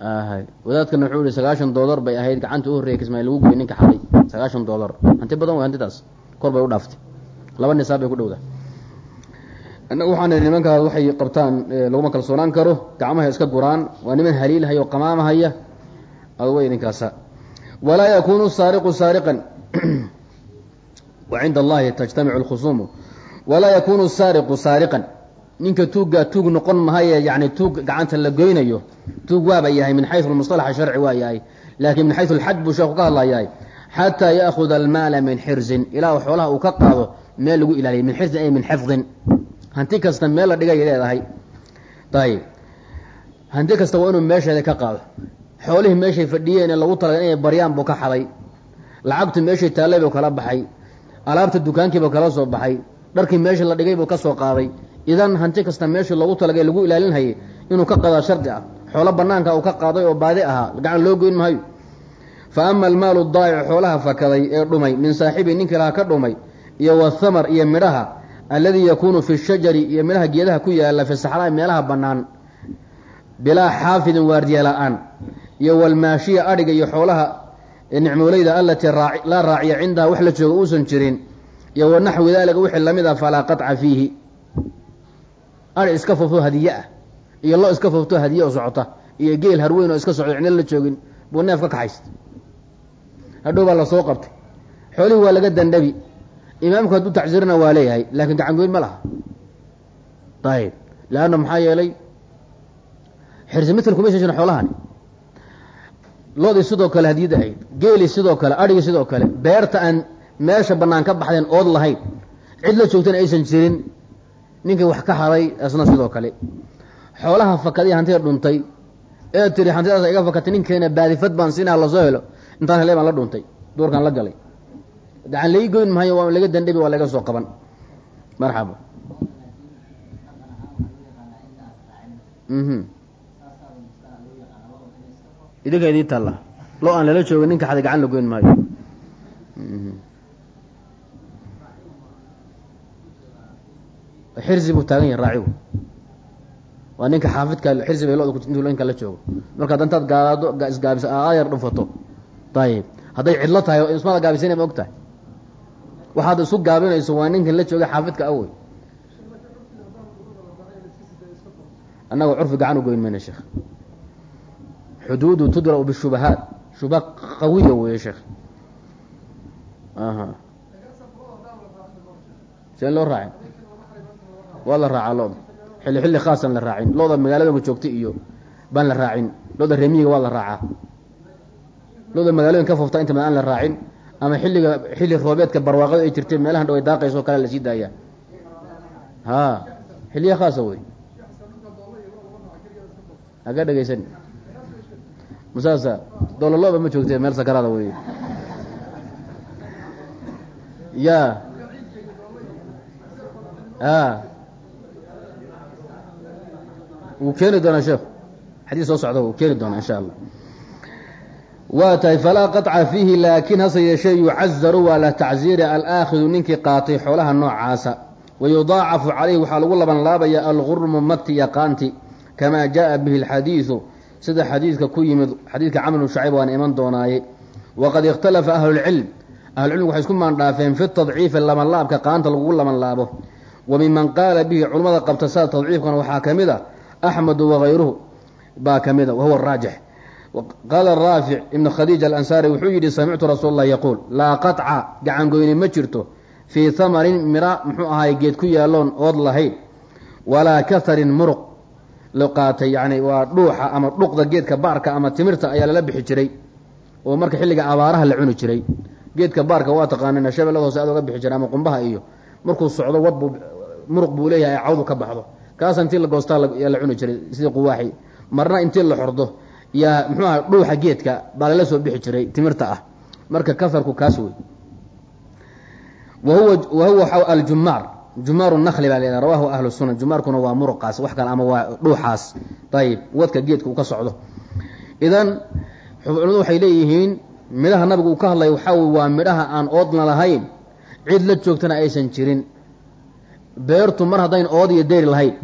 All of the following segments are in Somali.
wadaadkana wuxuu yihi sagaashan doolar bay ahayd gacanta u horreeyay kismaayo lagu goyay ninka xaday. Sagaashan doolar hanti badan way hantidaas kor bay u dhaaftay. Laba nisaab bay ku dhowda. Innagu waxaan idhi nimankaas waxay qabtaan laguma kalsoonaan karo gacmaha iska guraan waa niman haliilhaya oo qamaamahaya adwa idinkaasa walaa yakunu saariqu saariqan. Wa cinda allahi tajtamicu alkhusuumu. Walaa yakunu saariqu saariqan ninka tuuggaa tuug noqon mahaye yani tuug gacanta la goynayo tuug waaba yahay min xayu musalaxa sharci waa yahay. Laakiin min xayu alxaj buu sheeku ka hadlayahay xataa yaakuda almaala min xirzin ilaa xoolaha uu ka qaado meel lagu ilaaliya min xirzin ay min xifdin hanti kasta meel la dhigay leedahay. Ayib hanti kasta waa inuu meesheeda ka qaado. Xoolihii meeshay fadhiyeen ee lagu talaga inay baryaan buu ka xaday. Lacagtu meeshay taallay buu kala baxay. Alaabta dukaankiibuu kala soo baxay. Dharkii meeshii la dhigay buu ka soo qaaday idan hanti kasta meeshii loogu talagay lagu ilaalinhayay inuu ka qadaa shardi ah xoolo banaanka uu ka qaaday oo baadi ahaa gacan loo goyn maayo. Fa ama almaalu daa'icu xoolaha fakaday ee dhumay min saaxibi ninkii lahaa ka dhumay iyo wathamar iyo midhaha alladii yakuunu fi shajari iyo midhaha geedaha ku yaalla fi saxraa meelaha bannaan bilaa xaafidin waardiya la'aan iyo walmaashiya adhiga iyo xoolaha nicmoolayda allatii laa raaciya cindaha wax la jooga uusan jirin iyo wanaxwi daalika wixii la mid a falaa qaطca fiihi adhi iska fofto hadiye ah. Iyo lo iska fofto hadiye oo socota. Iyo geel harweyn oo iska socdo cidna la joogin. Buu neef ka kaxaysta hadhow baa la soo qabtay. Xoolihii waa laga dandhabi imaamku hadduu tacsirina waa leeyahay laakiin gacangoyn ma laha. Ayib leanna maxaa yeelay? Xirsi mital kuma shan xoolahani. Loodii sidoo kale hadiyadda ahayd. Geeli sidoo kale adhigii sidoo kale. Beerta aan meesha bannaan ka baxdeen ood lahayn. Cid la joogtana aysan jirin ninkii wax ka haday isna sidoo kale. Xoolaha fakadiya hantida dhuntay. Ee tiri hantidaas iga fakatay ninkeena baadifad baan siinaa la soo helo. Intaan hele baan la dhuntay. Duurkaan la galay. Gacan lai goyn maayo waa laga dandhabi waa laga soo qaban. Marxaba. Mhm. Idinka idii taalla lo aan lala joogin ninka xada gacan la goyn maayo xirsi buu taagan yahay raacigu. Waa ninka xaafidka xirsi bay loda intuu ninka la joogo. Markaad intaad gaado isgaabisa aayar dhufato ayib hadday cidlo tahay ismada gaabisana ma og tahay waxaad isu gaabinayso waa ninkan la jooga xaafidka awey annaga curfi gacan u goyn mayna sheekh. Xuduudu tudra'u bishubahaat. Shubha qawiya weeye sheekh. Aha seen loo raacin waa la raacaa looda xilli xilli khaasan la raacin. Looda magaalooyinka joogta iyo baan la raacin. Looda reemiyiga waa la raacaa. Looda magaalooyinka ka fofta inta mad aan la raacin ama xilliga xilli roobeedka barwaaqadu ay jirtay meelahan dhaw ay daaqayso kale la sii daaya ha xilliya khaasa wey. Haga dhegaysan masaasa doololooba ma joogtee meel sakaraada wey. Ya wuu keeni doonaa sheekhu xadiis soo socda wuu keeni doonaa insha allah waa tahay falaa qaطca fiihi laakiin hase yeeshee yucazaru waa la tacziira alaakhidu ninkii qaatay xoolaha noocaasa wayudaacafu calayhi waxaa lagu laban laabaya algurmu mati yaqaanti kamaa jaءa bihi اlxadiidu sida xadiidka ku yimid xadiidka camr bn shacayb waana iman doonaaye waqad ikhtalafa ahlulcilm ahlucilmigu waxay isku maandhaafeen fi tadciifi labanlaabka qaanta lagugu laban laabo wa miman qaala bihi culimmada qabta sada tadciifkana waxaa ka mid a axmedu wagayruhu baa ka mid a wahuwa raajix qaala raafic ibnu khadiija alansaari wuxuu yidhi samictu rasuul allah yaquul laa qaطca gacangoyni ma jirto fii hamarin mira muxuu ahaay geed ku yaalloon ood lahayn walaa kaharin muruq la qaatay yani waa dhuuxa ama dhuqda geedka baarka ama timirta ayaa lala bixi jiray oo marka xilliga abaaraha la cuni jiray geedka baarka waa taqaanana shabeellada hoose aad oga bixi jiray ama qumbaha iyo markuu socdo wad buu leeyahay ay cawdu ka baxdo kaasa intii la goostaa yaa la cuni jiray sidii quwaaxi. Marna intii la xordo yaa muxuu aha dhuuxa geedka baa lala soo bixi jiray timirta ah. Marka kaharku kaas wey wahuwa wahuwa aljumaar jumaaru nakli baa laydhaha rawahu ahlu sunan jumaarkuna waa muruqaas wax kale ama waa dhuuxaas. Ayib wadka geedka uu ka socdo. Idan culimadu waxay leeyihiin midhaha nabigu uu ka hadlaya waxaa waa midhaha aan oodna lahayn cid la joogtana aysan jirin beertu mar haddayn ood iyo deyri lahayn.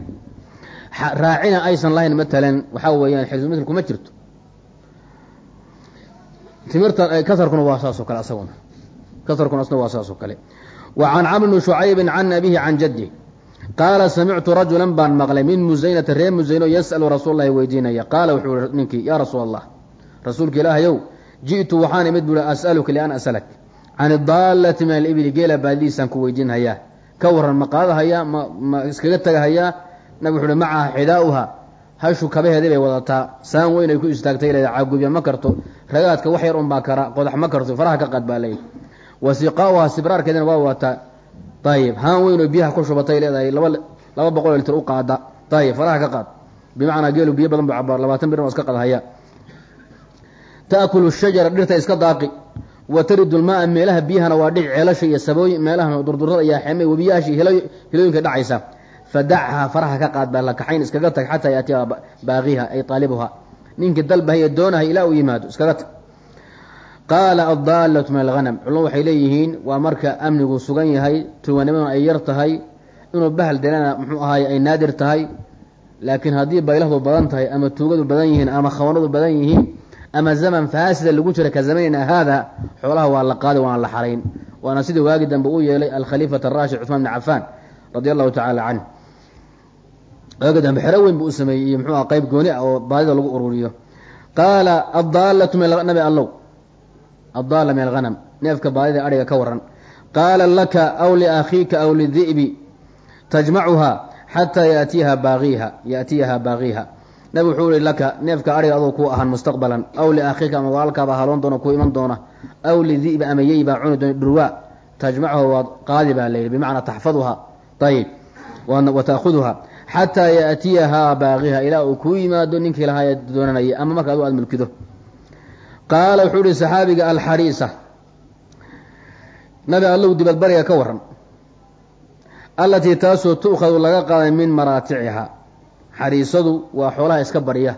Raacina aysan lahayn matalan waxaa weeyaan xirsumitl kuma jirto. Timirta kasarkuna waa saasoo kale asaguna. Kasarkuna asna waa saasoo kale. Wa can camr bni shucaybin can abihi can jaddi. Qaala samictu rajulan baan maqlay min musaynata reer musayno yas'alu rasuul lahi weydiinaya. Qaala wuxuu ihi ninkii yaa rasuul allah rasuulka ilaahayow ji'tu waxaan imid buui as'aluka lian as'alak. Can idaalati min alibili geela baadidiisaan ku weydiinhayaa ka waran ma qaadahayaa ma ma iskaga tagahayaa nabig wuxu uhi macaha xidaa'uha hashu kabaheedii bay wadataa. Saan weyn ay ku istaagtay leeda caagubya ma karto. Ragaadka wax yar un baa kara qodax ma karto faraha ka qaad baa leeyahy wasiqaauha sibraarkeedina waa wataa ayib haan weyn oo biyaha ku shubatay leedahay laba laba boqol litir u qaada. Ayib faraha ka qaad. Bimacnaa geelu biyo badan bu cabaar labaatan birn waa iska qadahaya. Taakulu shajara dhirta iska daaqi wa taridu lmaaa meelaha biyahana waa dhici ceelasha iyo sabooy meelaha durdurada iyo xeemay webiyaasha hilooyinka dhacaysa. Fadachaa faraha ka qaad baa la kaxayn iskaga tag xataa yaatiha baaqiha ay aalibuha ninkii dalbahay doonahay ilaa uu yimaado iskaga tag. Qaala addaalatu min alhanam culamo waxay leeyihiin waa marka amnigu sugan yahay tuganimaduna ay yar tahay inuu bahal delana muxuu ahaay ay naadir tahay laakiin haddii baylahdu badan tahay ama tuugadu badan yihiin ama khawanadu badan yihiin ama zaman faasida lagu jira ka zamanina haada xoolaha waa la qaaday waana la xarayn waana sidii waagi dambe uu yeelay alkhaliifat arashid cuثmaan bn cafaan radi allahu tacaala canh waagi dambe xero weyn buu u sameeyey iyo muxuu aha qayb gooni ah oo baadida lagu ururiyo qaala addaalatu min nabi allow addaala min alhanam neefka baadida adhiga ka waran qaala laka aw liakhiika aw lidi'bi tajmacuha xataa yatiyaha baaqiiha yaatiyaha baaqiiha nabig wuxuu ihi laka neefka adhiga adoo ku ahaan mustaqbalan. Aw liakhiika ama walaalkaabaa haloon doona ku iman doona. Aw lidi'bi ama yey baa cuni doona dhurwaa. Tajmacuha waad qaadi baa layidhi bimacnaa taxfaduha. Ayib wa ta'khuduha xataa yaatiyahaa baaqiha ilaa uu kuu yimaado ninkii lahaa doonanayay ama marka adu aad mulkido. Qaala wuxuu ihi saxaabiga alxariisa. Nabi allow dibadbariga ka waran allatii taasoo tu'khadu laga qaaday min maraaticiha xariisadu waa xoolaha iska barya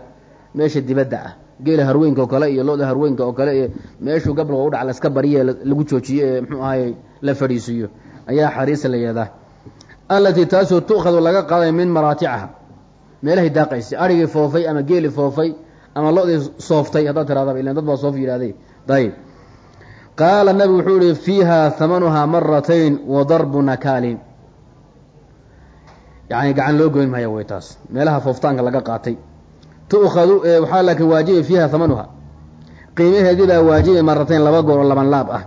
meesha dibadda ah geela harweynka oo kale iyo lo-da harweynka oo kale iyo meeshuu gabalka u dhac la iska lagu joojiyo ee muxuu ahay la fadhiisiiyo ayaa xariisa la yeedaa allatii taasoo tu'khadu laga qaaday min maraaticaha. Meelahay daaqaysa arigii foofay ama geeli foofay ama lo-dii sooftay haddaad tirahdaba ilan dad baa soof yidhahday ayib qaala nabigu wuxuu ihi fiiha hamanuhaa maratayn wa darbu nakaalin yacni gacan loo goyn maayo way taas. Meelaha fooftaanka laga qaatay. Tu'khadu waxaa laakiin waajibay fiiha hamanuha qiimaheedii baa waajibay maratayn laba goor oo laban laab ah.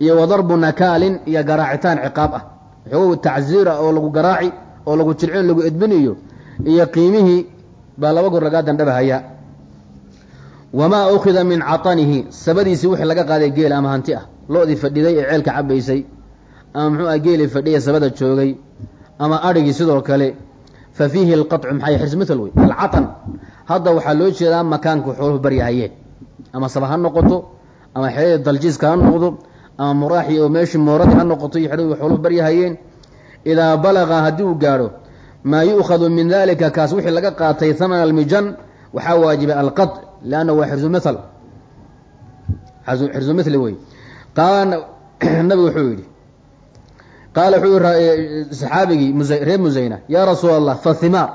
Iyo wa darbu nakaalin iyo garaacitaan ciqaab ah. Xoogow tacziira oo lagu garaaci oo lagu jilcin lagu edbinayo. Iyo qiimihii baa laba goor lagaa dandhabahaya. Wamaa ukhida min catanihi sabadiisii wixii laga qaaday geel ama hanti ah. Lo-dii fadhiday ee ceelka cabaysay ama muxuu ah geelii fadhiya sabada joogay ama adhigii sidoo kale fa fiihi alqaطcu maxay xismital wey alcatan. Hadda waxaa loo jeedaa makaanka xooluhu baryahayeen ama saba ha noqoto ama xeradii daljiiska ha noqdo ama muraaxi oo meeshii mooradii ha noqoto iyo xeradii xooluhu baryahayeen idaa balaga haddii uu gaadho maa yu'khadu min dalika kaas wixii laga qaatay hamana almijan waxaa waajibay alqaط lanna waa xirsumithl xirsumithli wey qaala nabigu wuxuu yidhi qaala wuxuu yihi saxaabigii reer musayna yaa rasuul allah fahimaar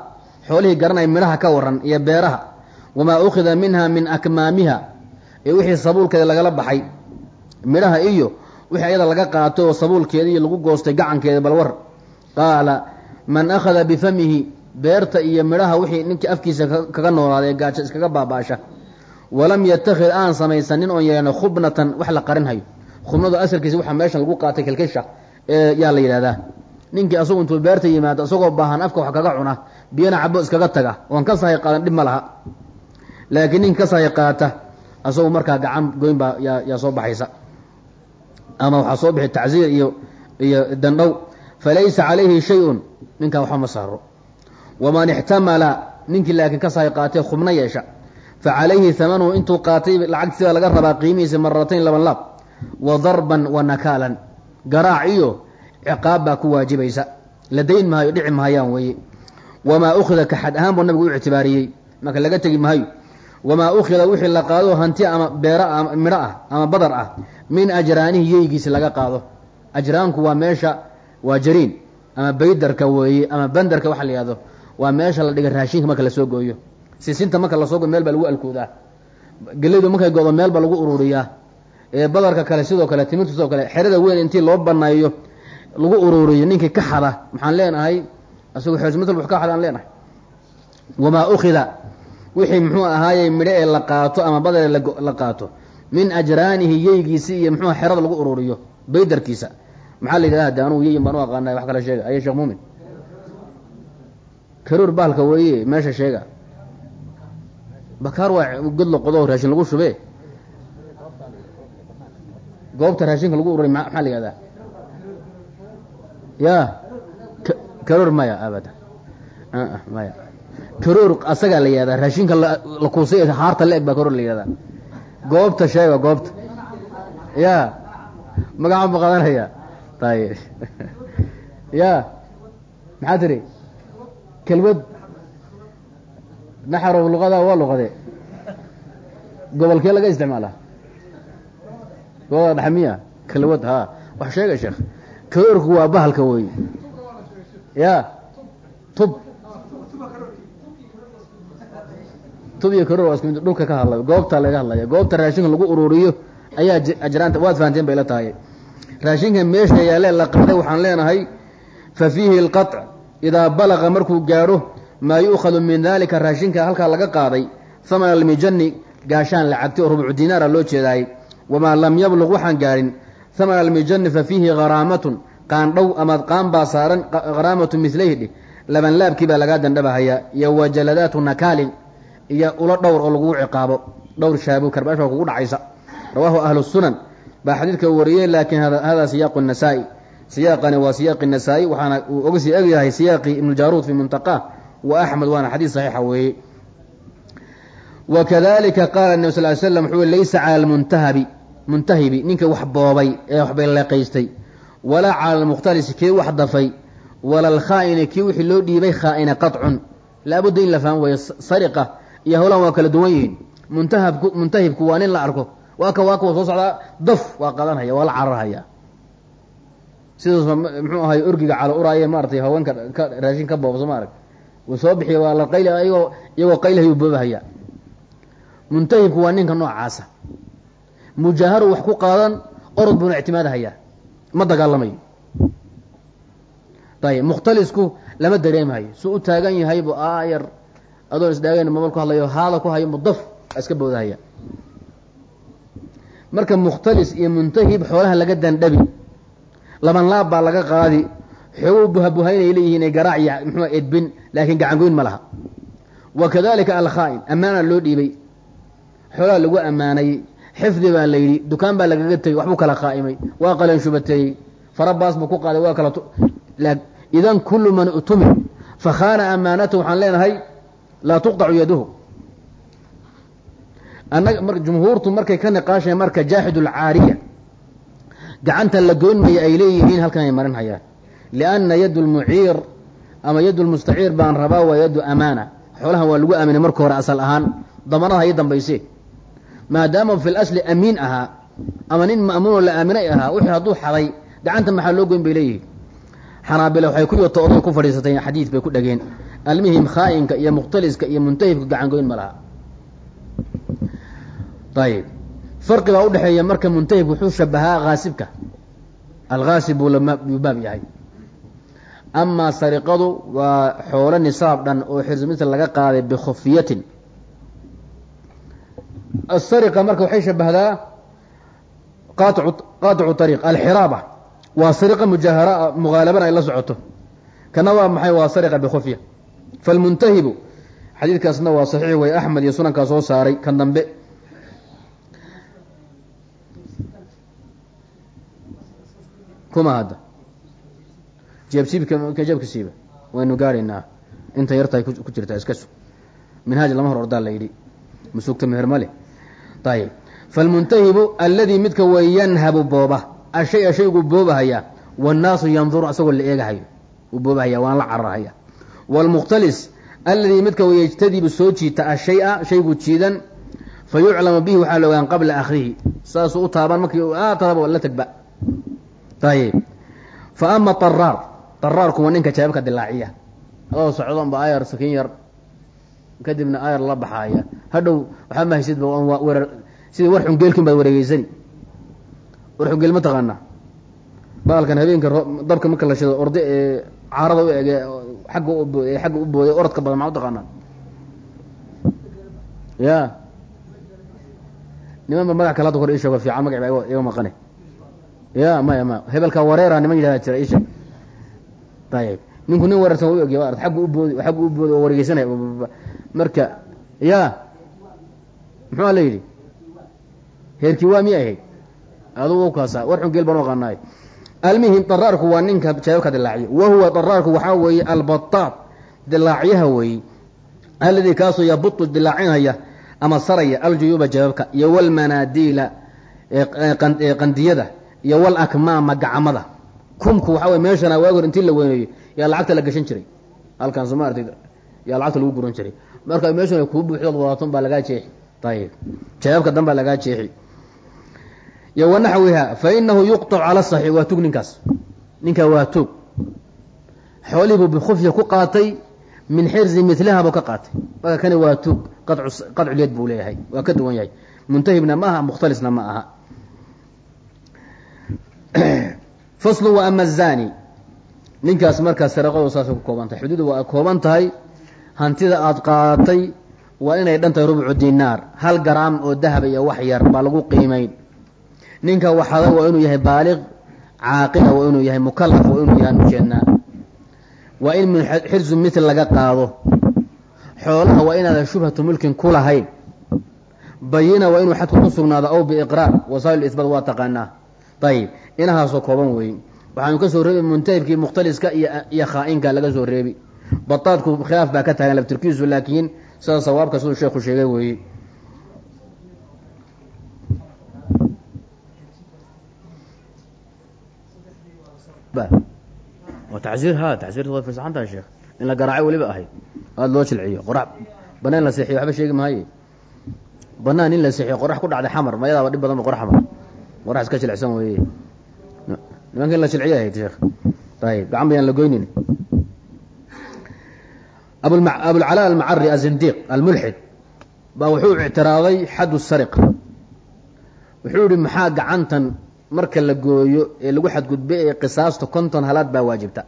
xoolihii garanaya midhaha ka waran iyo beeraha wamaa ukhida minha min akmaamiha ee wixii sabuulkeeda lagala baxay midhaha iyo wixii ayada laga qaatay oo sabuulkeeda iyo lagu goostay gacankeeda balwar qaala man akhada bifamihi beerta iyo midhaha wixii ninkii afkiisa kaga noolaaday ee gaajo iskaga baabaasha walam yatakid aan samaysanin oon yeelano khubnatan wax la qarinhayo khubnadu asalkiisa waxaa meeshan lagu qaatay kilkisha ee yaa la yidhahdaa. Ninkii asagu intuu beerta yimaado isagoo baahan afka wax kaga cuna biyana cabo iskaga taga oon ka sahay qaadan dhib ma laha. Laakiin ninki ka sahay qaata asagu markaa gacan goyn baa yaa yaa soo baxaysa. Ama waxaa soo bixi tacziir iyo iyo dandhow falaysa calayhi shay-un ninkaa waxba ma saaro waman ixtamala ninkii laakiin ka sahay qaatee khubno yeesha. Fa calayhi hamanuhu intuu qaatay lacagtiibaa laga rabaa qiimihiisa maratayn laban laab. Wa darban wa nakaalan garaac iyo ciqaab baa ku waajibaysa. La dayn maayo dhici mahayaan weeye. Wamaa ukhida ka xad ahaan buu nabigu u ictibaariyey. Marka laga tegi maayo wamaa ukhida wixii la qaado hanti ama beera midho ah ama badar ah min ajraanihi yeygiisi laga qaado. Ajraanku waa meesha waa jariin ama baydarka weeye ama bandarka waxa la yihahdo waa meesha la dhiga raashinka marka la soo gooyo. Sisinta marka la soo gooyo meel baa lagu alkoodaa. Gelaydu markay godo meel ba lagu ururiyaa badarka kale sidoo kale timirtu sidoo kale xerada weyn intii loo baneeyo lagu ururiyo ninkii ka xada maxaan leenahay isagoo xeesmatal wax ka xada aan leenahay. Wamaa ukhida wixii muxuu ahaayey midho ee la qaato ama badare la qaato min ajraanihi yeygiisi iyo muxuu xerada lagu ururiyo baydarkiisa maxaa la yidhahda anugu yeyin baan u aqaanay wax kale sheega. Aye sheekh muumin? Karoor bahalka weeye meesha sheega. Bakaar waa god la qodo raashin lagu shube goobta raashinka lagu ururiy maxaa la yihahdaa ya karoor maya abada maya. Karoor asagaa la yihahdaa raashinka la kuusay haarta la eg baa karoor la yihahdaa goobta sheega goobta. Ya magaca ma qadanaya ayb ya maxaa tiri? Kelmad naxarow luqada waa luqade gobolkee laga isticmaala dhaxmiya kelmad ha. Wax sheega sheekh. Karoorku waa bahalka wey ya. Tub. Tub iyo karoor waa isku dhulka ka hadlayo goobta laga hadlaya goobta raashinka lagu ururiyo ayaa ajraanta waad fahanteen bay la tahay. Raashinka meesha yaalee la qaaday waxaan leenahay fa fiihi alqaطc idaa balaqa markuu gaadho maa yu'khadu min dalika raashinka halkaa laga qaaday hamana almijani gaashaan lacagti oo rubcu dinaara loo jeedaayey wamaa lam yabluq waxaan gaadhin hamana almijani fa fiihi haraamatun qaandhow amaad qaan baa saaran haraamatu milayhi dheh labanlaabkii baa lagaa dandhabahayaa iyo wajaladaatu nakaalin iyo ulo dhowr oo lagugu ciqaabo dhowr shaabu karbaash kugu dhacaysa rawaahu ahlu sunan baa xadiidka wariyey laakiin hada siyaaqu nasaa-i siyaaqani waa siyaaqi nasaa-i waxaana uu oga sii egyahay siyaaqi ibnu jaaruud fi muntaqah wa axmed waana xadiis saxiixa weeye wa kadalika qaala nabi sal ly slam wuxuu laysa cala almuntahabi muntahibi ninka wax boobay ee wax bayleeqaystay walaa cala almukhtalisi kii wax dafay. Wala alkhaa'ini kii wixii loo dhiibay khaa'ina qacun laabudda in la fahmo weeye sariqa iyo howlahan waa kala duwan yihiin. Muntahabku muntahibku waa nin la arko. Waa ka waa kuwa soo socdaa daf waa qadanhaya waa la cararhaya sidaas muxuu ahay orgiga calo uraaye maaratay haweenka ka raashin ka boobso maarag uu soo bixiya waa la qayli iyagoo iyagoo qaylihayuu boobahaya. Muntahibku waa ninka noocaasa mujaaharu wax ku qaadan orod buuna ictimaadhayaa ma dagaalamayo ayib mukhtalisku lama dareemahayo suu u taagan yahay bu aayar adoon isdhaagayn mabal ku hadlayo haada ku hayo mudaf iska boodahaya. Marka mukhtalis iyo muntahib xoolaha laga dandhabi laban laab baa laga qaadi. Xoogu buhabuhaynay leeyihiin ee garaac iyo muxua edbin laakiin gacangoyn ma laha. Wa kadalika alkhaa'in ammaana loo dhiibay. Xoolaha lagu ammaanay xifdi baa la yidhi dukaan baa lagaga tegey waxbuu kala qaa'imay waa qalan shubateeyey farabaas buu ku qaaday waa kala idan kullu man utumir fakhaana amaanatahu waxaan leenahay laa tuqطacu yaduhu. Jumhuurtu markay ka niqaasheen marka jaaxid alcaariya gacanta la goynmaya ay leeyihiin halkan ay marin hayaan. Lianna yadu lmuciir ama yadu lmustaciir baan rabaa waa yadu amaana. Xoolahan waa lagu aaminay marka hore asal ahaan damanada hay dambayse maadaama fi lasli amiin ahaa ama nin ma'muunoo la aaminay ahaa wixii hadduu xaday gacanta maxaa loo goyn bay leeyihiin? Xanaabila waxay ku yoto oday ku fadhiisatay xadiid bay ku dhageen. Almihim khaa'inka iyo mukhtaliska iyo muntahibka gacan goyn ma laha. Ayib farqi baa udhexeeya marka muntahibka wuxuu shabahaa haasibka alhaasib buu baab yahay. Amaa sariqadu waa xoolo nisaab dhan oo xirsimita laga qaaday bikhufiyatin asariqa marka waxay shabahdaa qaaicu qaaticu ariiq alxiraaba waa sariqa mujaahara mughaalabana ay la socoto kana waa maxay waa sariqa bikhufya falmuntahibu xadiidkaasna waa saxiix way axmed iyo sunankaa soo saaray kan dambe kuma hadda jeebsiibka jeebka siiba waynu gaadhaynaa inta yartaay ku jirtaa iska minhaaj lama hor ordaa la yidhi masugta meher male ayib falmuntahibu alladii midka way yanhabu booba ashaya shaygu boobahaya wannaasu yanduru asagoo la eegahayo uu boobahaya waan la cararhaya waalmukhtalis alladii midka way yajtadibu soo jiita ashaya shaygu jiidan fa yuclamu bihi waxaa la ogaan qabla akhrihi saasuu u taaban markii aataba la tagba ayib fa ama araar araarku waa ninka jaababka dilaaciya adoo socdon ba ayar sakin yar kadibna ayar la baxaaya. Hadhow waxaa mahaysid werar sidii war xungeelkin baad wareegeysani war xungeel ma taqaanaa baalkan habeenka dabka marka la shido orde ee caarada u ege agga ubo xagga u booday orodka badan maa u taqaanaa ya. Niman ba magac kale hadda kor isheego fiican magac ba iga maqane ya maya ma. Hebelka wareera niman yidhahda jira isheeg ayib ninku nin wareersan u egya art aggu uboodi aggu u boodi oo wareegeysanaya marka ya muxuu la yidhi? Heerkii waa miya ahayd? Adugu kaasa war xun geel baan u aqaanaay almuhim daraarku waa ninka jawaabka dilaaciya wa huwa daraarku waxaa weeye albataad dilaacyaha weeye. Alladii kaasoo yabutu dilaacinaya ama saraya aljuyuuba jawaabka iyo walmanaadiila qandiyada iyo walakmaama gacmada. Kumku waxaa wey meeshana waagor intii la weyneeyo yaa lacagta la gashan jiray. Halkan soo ma artid yaa lacagta lagu guran jiray marka meeshana kuu buuxdood wadaton baa lagaa jeexi. Ayib jawaabka dan baa lagaa jeexi. Iyo wanaxwiha fa inahu yuqطacu cala saxiix waa tug ninkaas. Ninkaa waa tug. Xoolihii buu bikufya ku qaatay min xirzi miliha buu ka qaatay. Marka kani waa tug qadculyad buu leeyahay waa ka duwan yahay. Muntahibna ma aha mukhtalisna ma aha. Faslu wa ama azani ninkaas markaa saraqadu saasay ku kooban xuduudu waa tahay hantida aada qaadatay waa inay dhan tahay rubcu dinaar hal garaam oo dahaba iyo wax yar baa lagu qiimayn ninka waxada waa inuu yahay baaliq caaqila waa inuu yahay mukalaf waa inuu yahay ujeednaa waa in min xirzu mitl laga qaado. Xoolaha waa inaadan shubhatu mulkin ku lahayn. Bayina waa inuu xadku ku sugnaado aw biiqraar wasaa'il isbaat waa taqaanaa. Ayib inahaasoo kooban weeye waxaanu ka soo reebi muntahibkii mukhtaliska iyo khaa-inka laga soo reebi bataadku khilaaf baa ka taagan laftirkiisu laakiin sida sawaabka siduu sheekhu sheegay weeye tacsiir ha fasaxan tahay sheekh. In la garaacay weliba ahayd aada loo jilciyo qorax. Banaan la seexiyo waxba sheegi maaye. Banaan in la seexiyo qorax ku dhacday xamar mayadaaba dhib badan ba qorax xamar. Qorax iska jilicsan weeye nimanka in la jilciyo ahayd sheekh. Ayib gacan bayaan la goynin abulcalaa almacari azindiq almulxid baa wuxuu ictiraaday xaddu sariqa wuxuu yihi maxaa gacantan marka la gooyo ee lagu xadgudbe ee qisaasta konton halaad baa waajibta?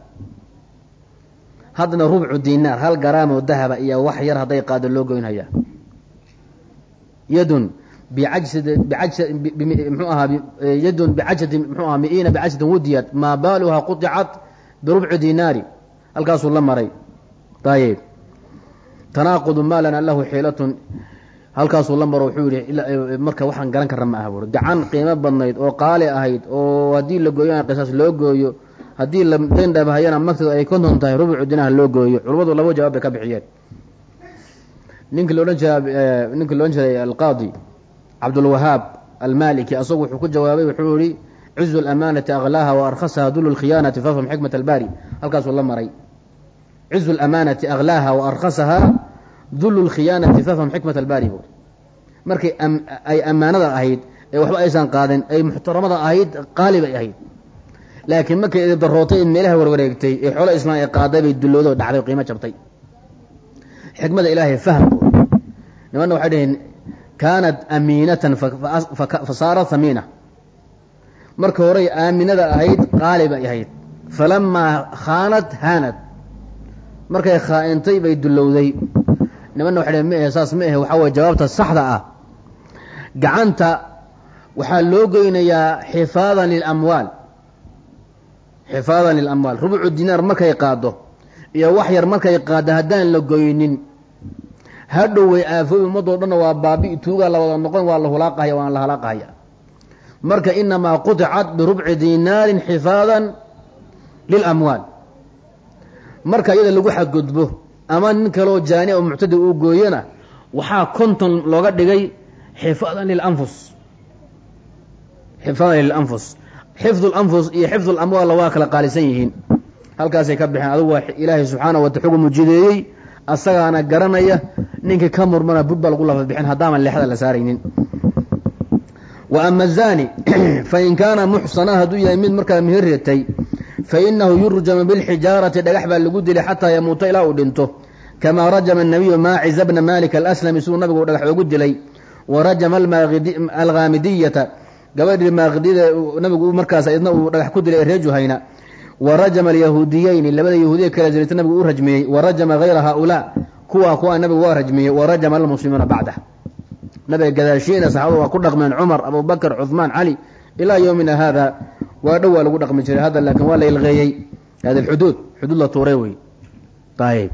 Haddana rubcu dinaar hal garaamoo dahaba iyo wax yar hadday qaado loo goynhayaa yadun bimxuu ahaa yadun ahaa miiina bicajatin wudiyat maa baaluhaa quطicat birubci dinaari. Halkaasuu la maray. Ayib tanaaqudu maa lana lahu xiilatun. Halkaasuu la maro wuxuu yihi marka waxaan garan karra ma aha buuri gacan qiimo badnayd oo qaali ahayd oo haddii la gooyona qisaas loo gooyo haddii la dendhabhayana magteedu ay konton tahay rubucu dinaha loo gooyo. Culamadu laba jawaab bay ka bixiyeen. Ninkii laodhan jira ninkii laodhan jiray alqaadi cabdulwahaab almaliki asagu wuxuu ku jawaabay wuxuu yihi cizu اlamaanati aklaaha wa arkhasaha dulu اlkhiyaanati fafham xikmat albaari. Halkaasuu la maray cizu اlamaanati aklaaha wa arkhasaha dulu اlkhiyaanati fafham xikmat albaari buuri markay ay ammaanada ahayd ee waxba aysan qaadin ay muxtaramada ahayd qaali bay ahayd laakiin markay darootay meelaha warwareegtay ee xoolo islaan ay qaaday bay dulloodo dhacday qiimo jabtay xikmada ilaahay fahm buuri nimanna waxay dhaheen kaanat amiinatan fa saarat hamiina marka horey aaminada ahayd qaali bay ahayd falamaa khaanat haanad markay khaa-intay bay dullowday nimanna dhaheen ma ahe saas ma ahe waxaa waye jawaabta saxda ah. Gacanta waxaa loo goynayaa xifaadan lilamwaal xifaadan lilamwaal rubucu dinaar markay qaado iyo wax yar markay qaado haddaan la goynin hadhow way aafoobi ummadoo dhanna waa baabi tuugaa la wada noqon waa la hulaaqahaya waan la halaaqahaya marka inamaa quطicat birubci dinaarin xifaadan lilamwaal marka iyada lagu xadgudbo ama nin kaloo jaani oo muctadi uu gooyana waxaa konton looga dhigay xifaadan lilanfus xifaadan lilanfus xifdu lanfus iyo xifdu lamwaalla waa kala qaalisan yihiin. Halkaasay ka baxeen adugu waa ilaahay subxaanahu wata xugu mujideeyey asagaana garanaya ninkii ka murmana bud baa lagu lafa bixin haddaaman leexda la saaraynin. Wa ama zani fain kaana muxsana hadduu yahay mid markaa meheretay fainahu yurjamu bilxijaarati dhagax baa lagu dilay xataa yamuuta ilaa uu dhinto kama rajama anabiyu maaciza bna maalik alaslami siduu nabigu dhagax oogu dilay wa rajama alghaamidiyata gabadhii maaidiyada nabigu markaas idna uu dhagax ku dilay ee reejuhayna wa rajama alyahuudiyeyni labada yahuudiya kala jirta nabigu u rajmiyey wa rajama hayra haaulaa kuwaa kuwa nabigu waa rajmiyey wa rajama almuslimuuna bacdah nabiga gadaashiina saxaabada waa ku dhaqmeen cumar abubakr cuhmaan cali ilaa yowmina haada waa dhow waa lagu dhaqmi jiray. Hadda laakiin waa la ilqeeyey. Hadi xuduud xuduud la tuuray wey ayb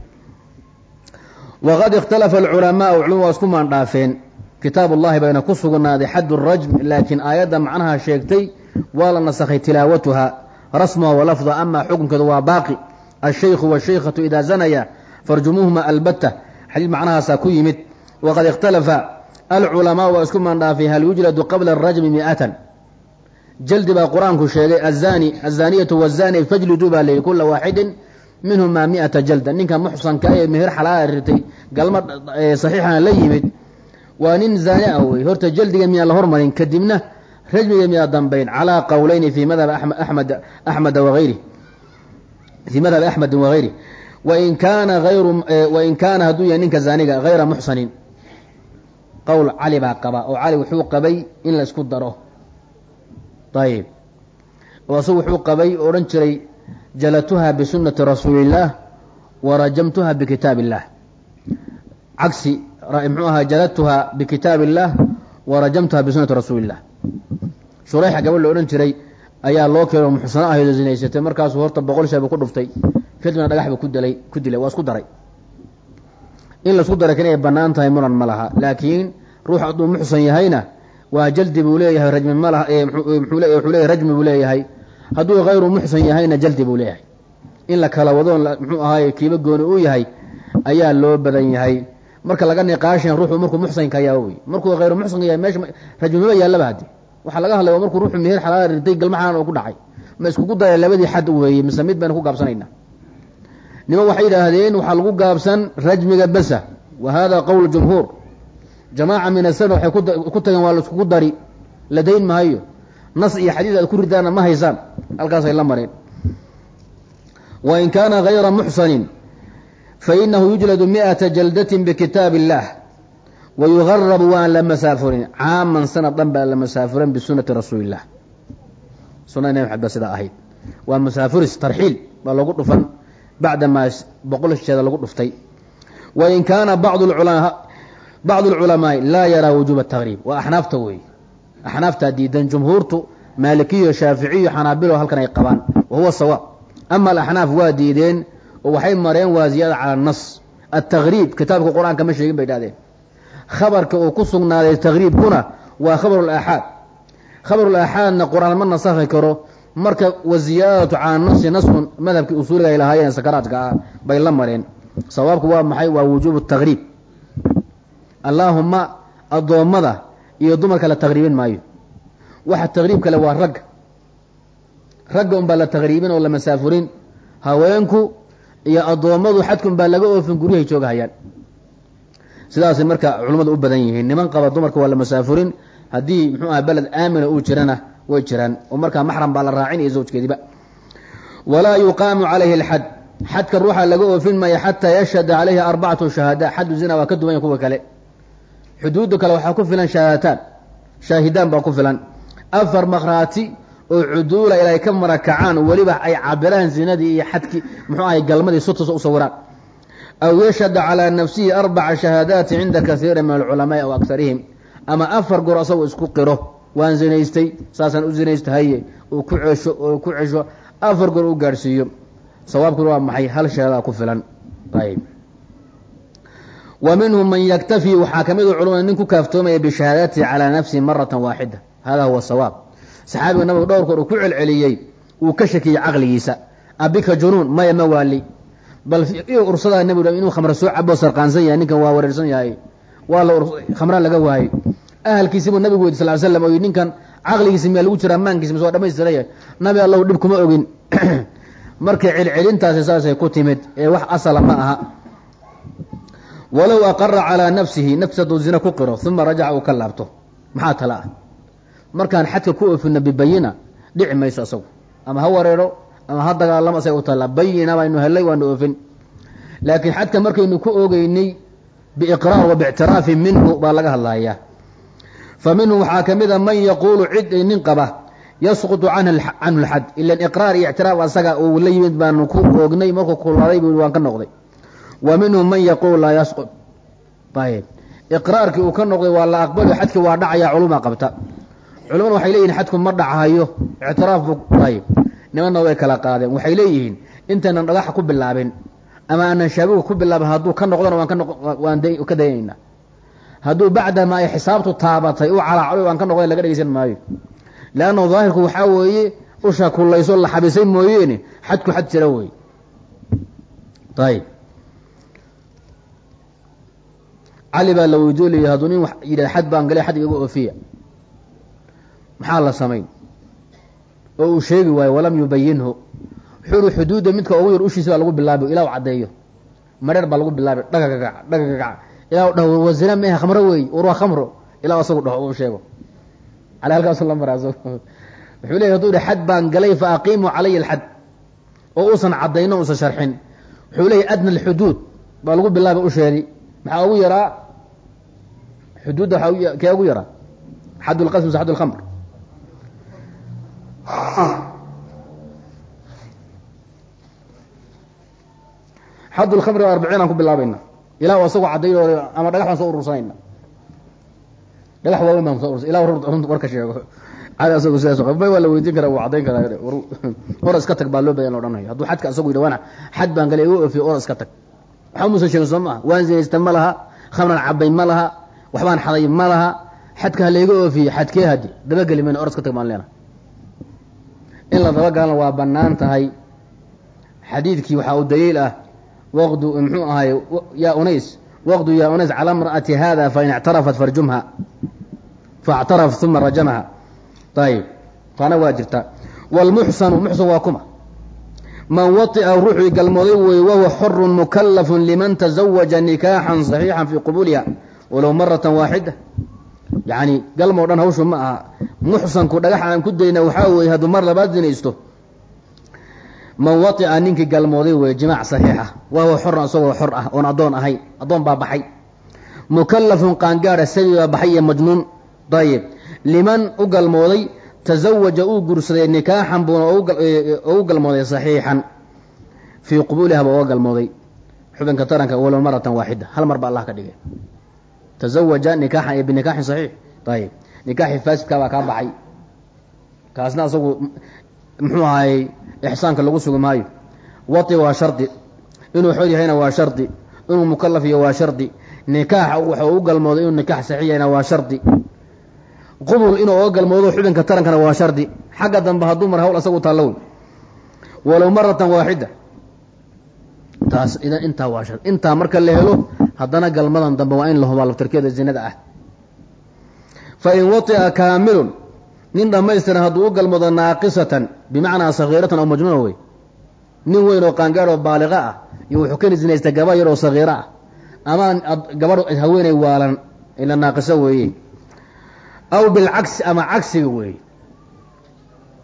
waqad ikhtalafa alculamaau culumadu waa isku maandhaafeen. Kitaab ullahi bayna ku sugnaaday xad rajm laakiin aayadda macnaha sheegtay waa la nasakhay tilaawatuha. Rasmuha walafda ama xukunkeedu waa baaqi. Ashaykhu washaykhatu idaa zanaya farjumuuhuma albata xadiid macnahaasaa ku yimid. Waqad ikhtalafa alculamaau waa isku maandhaafay hal yujladu qabla arajmi mi'atan jaldi baa qur'aanku sheegay azani azaniyatu wazani fajliduu baa leeyay kula waaxidin minhumaa mi'ata jalda ninka muxsanka ee meher xalaala ritay galma saxiixana la yimid waa nin zaani ah wey horta jaldiga miyaa la hormarin kadibna rajmiga miyaa dambayn calaa qowleyni fi madhab amed axmeda waayri fii madhabi axmedin wagayri wain kaana ayru wain kaana hadduu yahay ninka zaaniga hayra muxsanin qowl cali baa qaba oo cali wuxuu qabay in la isku daro ayib oo asagu wuxuu qabay o odhan jiray jalatuha bisunati rasuuli illaah wa bikitaab illah cagsi muxuu ahaa jaladtuha bikitaab illah wa bisunati rasuuli illah shureyxa gabadh la odhan jiray ayaa loo keeno muxsano ahaydoo zinaysatay markaasuu horta boqol sheeba ku dhuftay kadibna dhagaxba ku dilay ku dilay waa isku daray in la isku daray kan ay bannaan tahay muran ma laha laakiin ruux hadduu muxsan yahayna waa jaldi buu leeyahay rajmi ma laha wuxuu leeyahay rajmi buu leeyahay. Hadduu hayru muxsan yahayna jaldi buu leeyahay. In la kala wado muxuu ahaaye kiiba gooni uu yahay ayaa loo badan yahay. Marka laga niqaashan ruuxu markuu muxsanka ayaa wey markuu hayru muxsanka yahay meesha rajmi maba yaallaba haddi waxaa laga hadlaya markuu ruuxu meher xalaala ritay galmaxaan oo ku dhacay. Ma iskugu daya labadii xad weeye mise mid baynu ku gaabsanayna. Nima waxay yidhaahdeen waxaa lagu gaabsan rajmiga basa wa hada qowl jumhuur jamaaca min asan waxay ku tageen waa la iskugu dari. La dayn mahayo nas iyo xadiid aad ku ridaana ma haysaan. Halkaasay la mareen. Wain kaana hayra muxsanin fainahu yujladu mi'ata jaldatin bikitaab illah wayugarabu waan la masaafurin. Caaman sanad dhan baa la masaafuran bisunati rasuuli illah sunada nabi maxamed ba sidaa ahayd. Waa masaafuris tarxiil baa loogu dhufan bacdamaa boqol sheeda lagu dhuftay. Wain kaana bacdu alculamaai laa yaraa wujuuba taqriib waa axnaafta weeye axnaaftaa diidan jumhuurtu maalikiyo shaaficiyo xanaabilo halkan ay qabaan wa huwa sawaab ama alaxnaaf waa diideen oo waxay mareen waa ziyaada cala nas ataqriib kitaabka qur'aanka ma sheegin bay dhahdeen khabarka uu ku sugnaaday taqriibkuna waa khabarulaaxaad khabarulaaxaadna qur'aan ma nasakhi karo marka wa ziyaadatu cala nasi nasun madhabkii usuuliga ay lahaayeen sakaraadka ah bay la mareen sawaabku waa maxay waa wujuubu taqriib allaahuma addoommada iyo dumarka la taqriibin maayo. Waxa taqriib kale waa ragga ragga unbaa la taqriibin oo la masaafurin. Haweenku iyo addoommadu xadkun baa laga oofin guryahay joogahayaan. Sidaasay marka culummadu u badan yihiin. Niman qaba dumarka waa la masaafurin. Haddii muxuu aha beled aamina uu jirana way jiraan. Oo markaa maxram baa la raacin iyo zawjkeediba. Walaa yuqaamu calayhi alxad. Xadka ruuxa laga oofin maayo xataa yashhada calayhi arbacatu shahaada. Xaddu zina waa ka duwan kuwa kale xuduudda kale waxaa ku filan shahaadataan shaahidaan baa ku filan. Afar makhraati oo cuduula ilay ka marakacaan weliba ay cabiraan zinadii iyo xadkii muxuu ahay galmadii sutus u sawiraan. Aw yashhada calaa nafsihi arbaca shahaadaati cinda kaiirin min alculamaai aw akarihim ama afar goor asagoo isku qiro waan zinaystay saasaan u zinaysta haye uu ku cesho oo ku cesho afar goor u gaadhsiiyo. Sawaabkuna waa maxay? Hal shahaada ku filan. Ayb wa minhum man yaktafi waxaa ka mid culumada nin ku kaaftoomaya bishahaadaatihi calaa nafsihi maratan waaxida hada huwa sawaab saxaabiga nabigu dhowr koor uu ku celceliyey uu ka shakiyey caqligiisa abika junuun maya ma waali bal ursadaa nabigu inuu khamra soo cabo sarqaansan yahay ninkan waa wareersan yahay waa la khamra laga waayey ahalkiisibuu nabigu weydi sal slam o ninkan caqligiisa miyaa lagu jiraa maankiisa mise waa dhamaystiraya nabi allahu dhib kuma ogin markay celcelintaasi saasay ku timid ee wax asala ma aha walow aqara calaa nafsihi nafsaduu zina ku qiro uma rajaca uu ka laabto. Maxaa tala ah? Markaan xadka ku oofina bibayina dhici mayso asagu. Ama ha wareero ama ha dagaalamo asaga u tala. Bayina baynu helay waanu oofin. Laakiin xadka markaynu ku oogeynay biiqraar wa bictiraafin minhu baa laga hadlayaa. Fa minhum waxaa ka mid a man yaquulu cid nin qaba yasqutu canhu lxad ilan iqraar iyo ictiraaf asaga uu la yimid baanu ku oognay markuu kulaaday waan ka noqday wa minhum man yaquulu laa yasqut. Ayb iqraarkii uu ka noqday waa la aqbalo xadkii waa dhacaya culuma qabta. Culamadu waxay leeyihiin xadku ma dhacayo. Ictiraaf bu ayb nimanna way kala qaadeen. Waxay leeyihiin intaynan dhagaxa ku bilaabin ama aanan shaabiga ku bilaabin hadduu ka noqdona waan waan ka dayanayna hadduu bacdama ay xisaabtu taabatay u calaacalo waan ka noqday laga dhegeysan maayo. Leannahu daahirku waxaa weeye usha kullayso la xabisay mooyeene xadku xad jira ayib cali baa la weydiyo leeyahy hadduu nin yidhah xad baan galay xad igaga oofiya. Maxaa la samayn? Oo uu sheegi waayo walam yubayinhu. Wuxuu ihi xuduudda midka ugu yar ushiisa baa lagu bilaabi ilaa u caddeeyo. Madheer baa lagu bilaabi dhagagagac dhagagagac ilaa u dhaho wa zina mehe khamro weey war waa khamro. Ilaa asagu dhaho uu sheego. Cali halkaasu la maraa wuxuu leeyahy haduu ihi xad baan galay fa aqiimuu calaya alxad. Oo uusan caddayno uusan sharxin. Wuxuu leeyahy adna alxuduud. Baa lagu bilaabay usheedi maxaa ugu yaraa xuduudda waa kee ugu yaraa? Xad lqasm mise xad lkhamr xad aan ku bilaabayna. Ilaa asagoo caddayn ama dhagax baan soo urursanayna. Dhagax waaweyn baan so urursa ila warka sheego. Baa loo badan la odhanayo hadduu xadka asagu iska tag. Waxba muusan sheegin soo maaha. Waan zinaysta waxbaan xaday ma laha xadka halayga oofiye xadkee hadi dabageli mayna or iska tag baan leena in la dabagalana waa banaan tahay xadiidkii waxaa u daliil ah waqdu muxuu ahay yaa unays waqdu yaa unays calaa mra'ati hada fain ictarafat farjumha faاctaraf uma rajamaha ayib taana waa jirta wlmuxsanu muxsan waa kuma man waطi'a ruuxii galmooday weeye wahuwa xorun mukalafun liman tazawaja nikaaxan صaxiixan fii qubuuliha walow maratan waaxida. Yacni galmoo dhan hawshu ma aha. Muxsanku dhagax aan ku dayna waxaa weeye hadduu mar labaad zinaysto man waطi'a ninkii galmooday weeye jimaac saxiixa. Wahuwa xorun isagoo xor ah oon addoon ahay. Addoon baa baxay. Mukalafun qaangaadha sabi baa baxay iyo majnuun. Dayib liman u galmooday tazawaja uu guursaday nikaaxan buuna ugu galmooday saxiixan. Fii qubuuliha ba uga galmooday. Xubinka taranka walow maratan waaxida. Hal mar ba allah ka dhigay tazawaja nikaaxan iyo binikaaxin saxiix ayib nikaaxi faasidka baa kaa baxay kaasna asagu muxuu ahayey ixsaanka lagu sugi maayo wati waa shardi inuu xor yahayna waa shardi inuu mukalaf iyo waa shardi nikaaxa wuxuu u galmooday inuu nikaax saxiix yahayna waa shardi qubul inuu oga galmoodo xubinka tarankana waa shardi xagga dambe hadduu mar hawl asagu taallowy walow maratan waaxida taas idan intaa waa shar intaa marka la helo haddana galmadan dambe waa in la hubaa laftarkeeda zinada ah. Fa in waطi'a kaamilun nin dhammaystiran hadduu u galmoodo naaqisatan bimacnaa sagiiratan oo majnuuna wey nin weyn oo qaangaad oo baaliqa ah iyo wuxuu ka zinaysta gaba yar oo sagiiro ah ama gabadh haweenay waalan ila naaqiso weeye. Aw bilcagsi ama cagsiga weeye.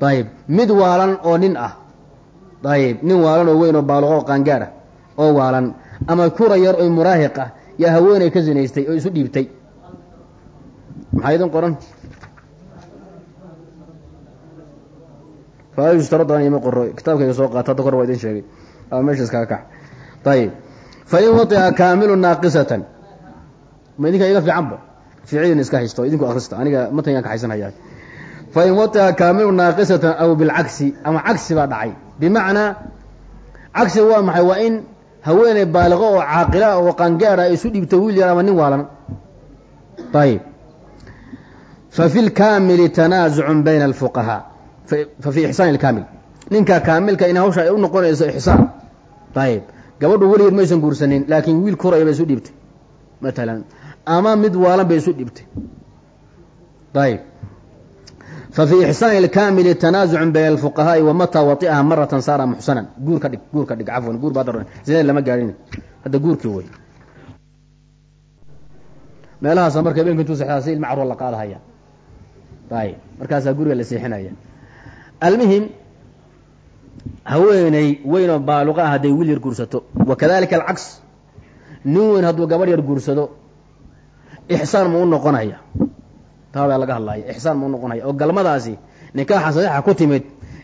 Ayib mid waalan oo nin ah. Ayib nin waalan oo weyn oo baaliqo oo qaangaad ah oo waalan ama kura yar oo muraahiq ah yaa haweenay ka zinaystay oo isu dhiibtay. Maxaa idin qoran? Faayustarada ima qoro kitaabkayga soo qaata hadda kor waa idin sheegay. Ama meesha iskaga kax ayib fa in kaamilu naaqisatan. Ma idinka iga fiicanba fiicidin iska haysto idinku akrista aniga matanyaan ka haysanhayaa fa in waطi'a kaamilu naaqisatan aw bilcagsi ama cagsi baa dhacay. Bimacnaa cagsiga waa maxay? Waa in haweeney baaliqo oo caaqila oo qangaada ay isu dhiibto wiil yar ama nin waalan. Ayib fa fi lkaamili tanaasucun bayna alfuqahaa. Fa fii ixsaan ilkaamil ninka kaamilka in hawsha ay u noqonayso ixsaan. Ayib gabadhu weligeed maysan guursanin laakiin wiil kuraya bay isu dhiibtay matalan ama mid waalan bay isu dhiibtay ayib fii ixsaan ilkaamili tanaasucun bayna alfuqahaa'i wamataa wati'aha maratan saara muxsanan guur ka dhig guur ka dhig cafwan guur baa zinada lama gaadhin hadda guurkii wey meelahaasa marka habeenka intuu sexdaa si ilma carruur la qaadahaya ayib markaasaa guriga la seexinaya almuhim haweeney weyn oo baaluqa ah hadday wiil yar guursato wa kadalika alcaks nin weyn hadduu gabadh yar guursado ixsaan ma u noqonaya taadaa laga hadlaya ixsaan ma u noqonaya oo galmadaasi nikaaxa saxiixa ku timid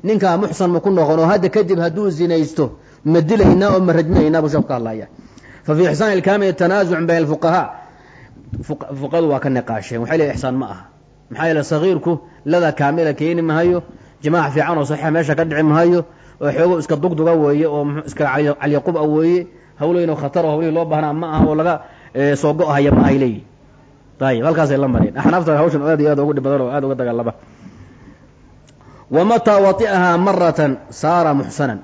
ninkaa muxsan ma ku noqon oo hadda kadib hadduu zinaysto ma dilaynaa oo ma rajminaynaa buu sheeku ka hadlaya fa fii ixsaan ilkaamil tanaasuc bayna alfuqahaa. Fuqadu waa ka niqaasheen. Waxay leeyihiin ixsaan ma aha. Maxaa yeele sagiirku lada kaamila keeni mahayo jimaac fiican oo saxiixa meesha ka dhici mahayo oo xoogo iska dugduga weeye oo iska calyaquba weeye hawleyn oo khatar oo hawlihii loo baahnaa ma aha oo laga soo go-haya ma ahay leeyihiin ayib halkaasay la mareen. Axnaafta hawshan aad iyo aad ugu dhib badan oo aad uga dagaalama wamataa wati'ahaa maratan saara muxsanan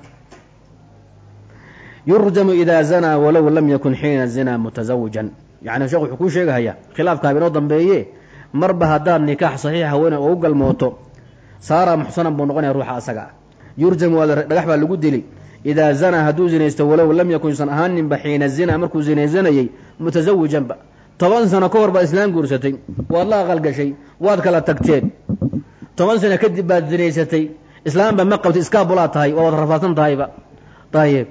yurjamu ida zanaa walow lam yakun xiina zinaa mutazawijan yani sheekh wuxuu kuu sheegahaya khilaafka habinoo dambeeye marba haddaad nikaax saxiixa haweeney oo u galmooto saara muxsanan buu noqonaya ruuxa asaga. Ah yurjamu waa dhagax baa lagu dili idaa zanaa hadduu zinaysto walow lam yakun yuusan ahaaninba xiina zinaa markuu zinaysanayey mutazawijanba toban sano ka hor baad islaam guursatay. Waad la aqalgashay waad kala tagteen. Toban sano kadib baad zinaysatay islaamba ma qabtay iskaabulaad tahay waa wad rafaadsan tahayba. Ayib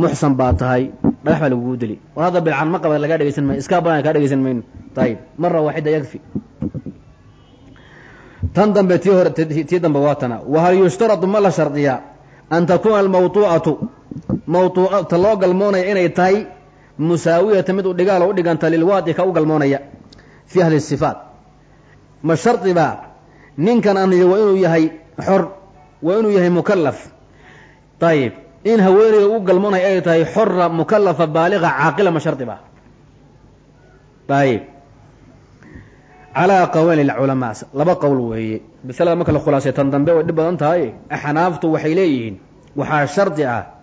muxsan baa tahay dhagax baa lagugu dili war hadda bilcan ma qaba lagaa dhegeysan mayo iskaabulaan kaa dhegeysan mayno ayib mara waaxida yakfi tan dambe tii hore tii dambe waa tana wahal yushtaradu ma la shardiyaa an takuuna almawtuucatu mawtuucata loo galmoonaya inay tahay musaawiyata mid u dhigaal u dhiganta lilwaadi ka u galmoonaya fii ahli sifaat. Ma shardi baa ninkan aan waa inuu yahay xor waa inuu yahay mukalaf ayib in haweeneyda u galmoonaya ay tahay xora mukalafa baaliga caaqila ma shardi baa. Ayib calaa qawali culamaa laba qowl weeye. Masalada marka la khulaasay tan dambe way dhib badan tahay. Axnaaftu waxay leeyihiin waxaa shardi ah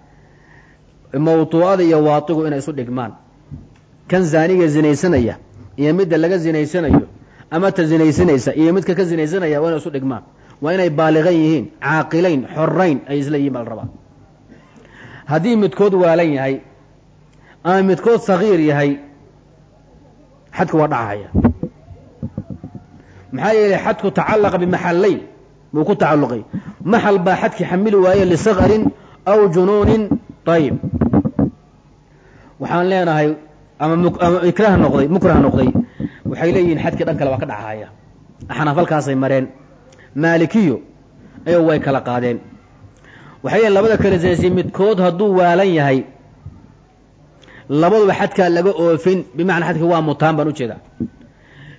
mawtuucada iyo waatigu inay isu dhigmaan. Kan zaaniga zinaysanaya iyo midda laga zinaysanayo ama ta zinaysanaysa iyo midka ka zinaysanaya waa inay isu dhigmaan. Waa inay baaliqan yihiin caaqilayn xorayn ay isla yihiin baa la rabaa haddii midkood waalan yahay ama midkood sagiir yahay xadku waa dhacahaya maxaa yeelay xadku tacallaqa bimaxallayn buu ku tacalluqay. Maxal baa xadkii xamili waaye lisakarin aw junuunin ayib waxaan leenahay ama ama ikrah noqday mukrah noqday waxay leeyihiin xadkii dhan kale waa ka dhacahaya axnaaf halkaasay mareen. Maalikiyo ayuu way kala qaadeen. Waxay leeyihiin labada kale zinaysay midkood hadduu waalan yahay labaduba xadkaa laga oofin bimacnaa xadkii waa mutaan baan u jeedaa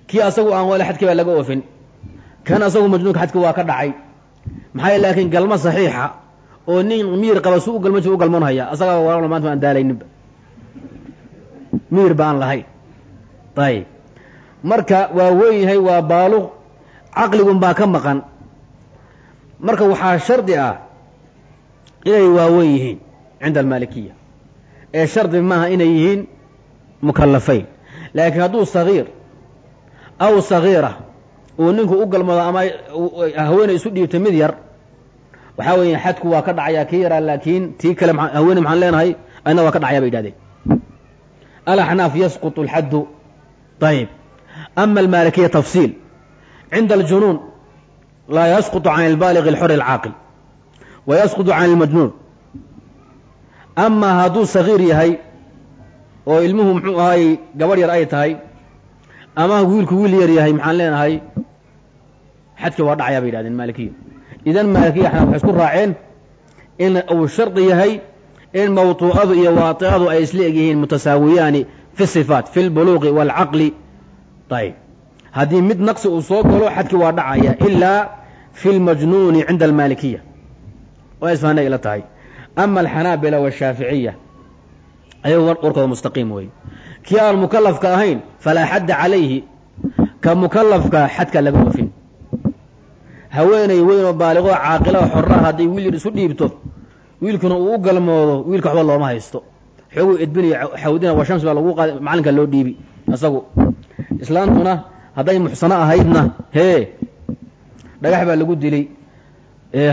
kii asagu aan wale xadkii baa laga oofin kan asagu majnuunka xadkii waa ka dhacay. Maxaa laakiin galmo saxiixa oo nin miir qaba su u galmo u galmoonhaya asagaa walaal aan daalayninba miir baan lahayn ayib marka waa weyn yahay waa baaluq caqligun baa ka maqan. Marka waxaa shardi ah inay waaweyn yihiin cinda almaalikiya. Ee shardi maaha inay yihiin mukallafayn. Laakiin hadduu sagiir aw sagiira uu ninku u galmado ama haweeney isu dhiibtay mid yar waxaa weya xadku waa ka dhacayaa kii yaraa laakiin tii kale haweeney maxaan leenahay adna waa ka dhacaya bay yidhahdeen alaxnaaf yasquط اlxaddu ayib ama almaalikiya tafsiil cinda aljunuun laa yasquط can اlbaaliq اlxor اlcaaqil wa yasquط can اlmajnuun ama hadduu sagiir yahay oo ilmuhu muxuu ahaay gabadh yar ay tahay ama wiilku wiil yar yahay maxaan leenahay xadkii waa dhacaya bay yidhahdeen maalikiya idan maalikiya axnaaf waxay isku raaceen in uu shardi yahay in mawtuucadu iyo waaicadu ay isla egyihiin mutasaawiyaani fi sifaat fi lbuluuqi waalcaqli ayb haddii mid naqsi uu soo galo xadkii waa dhacaya ilaa fi lmajnuuni cinda almaalikiya isfahanay ila tahay. Ama alxanaabila washaaficiya ayagu warkooda mustaqiim weeye kii aan mukalafka ahayn falaa xadda calayhi. Ka mukalafka xadka laga ofin haweeney weyn oo baaliqoo caaqilao xorra hadday wiil yar isu dhiibto wiilkuna uu u galmoodo wiilka waxba looma haysto. Xooguu edbinaya xawdina waa shams baa lagu qaada macalinka loo dhiibi isagu islaantuna hadday muxsano ahaydna hee dhagax baa lagu dilay.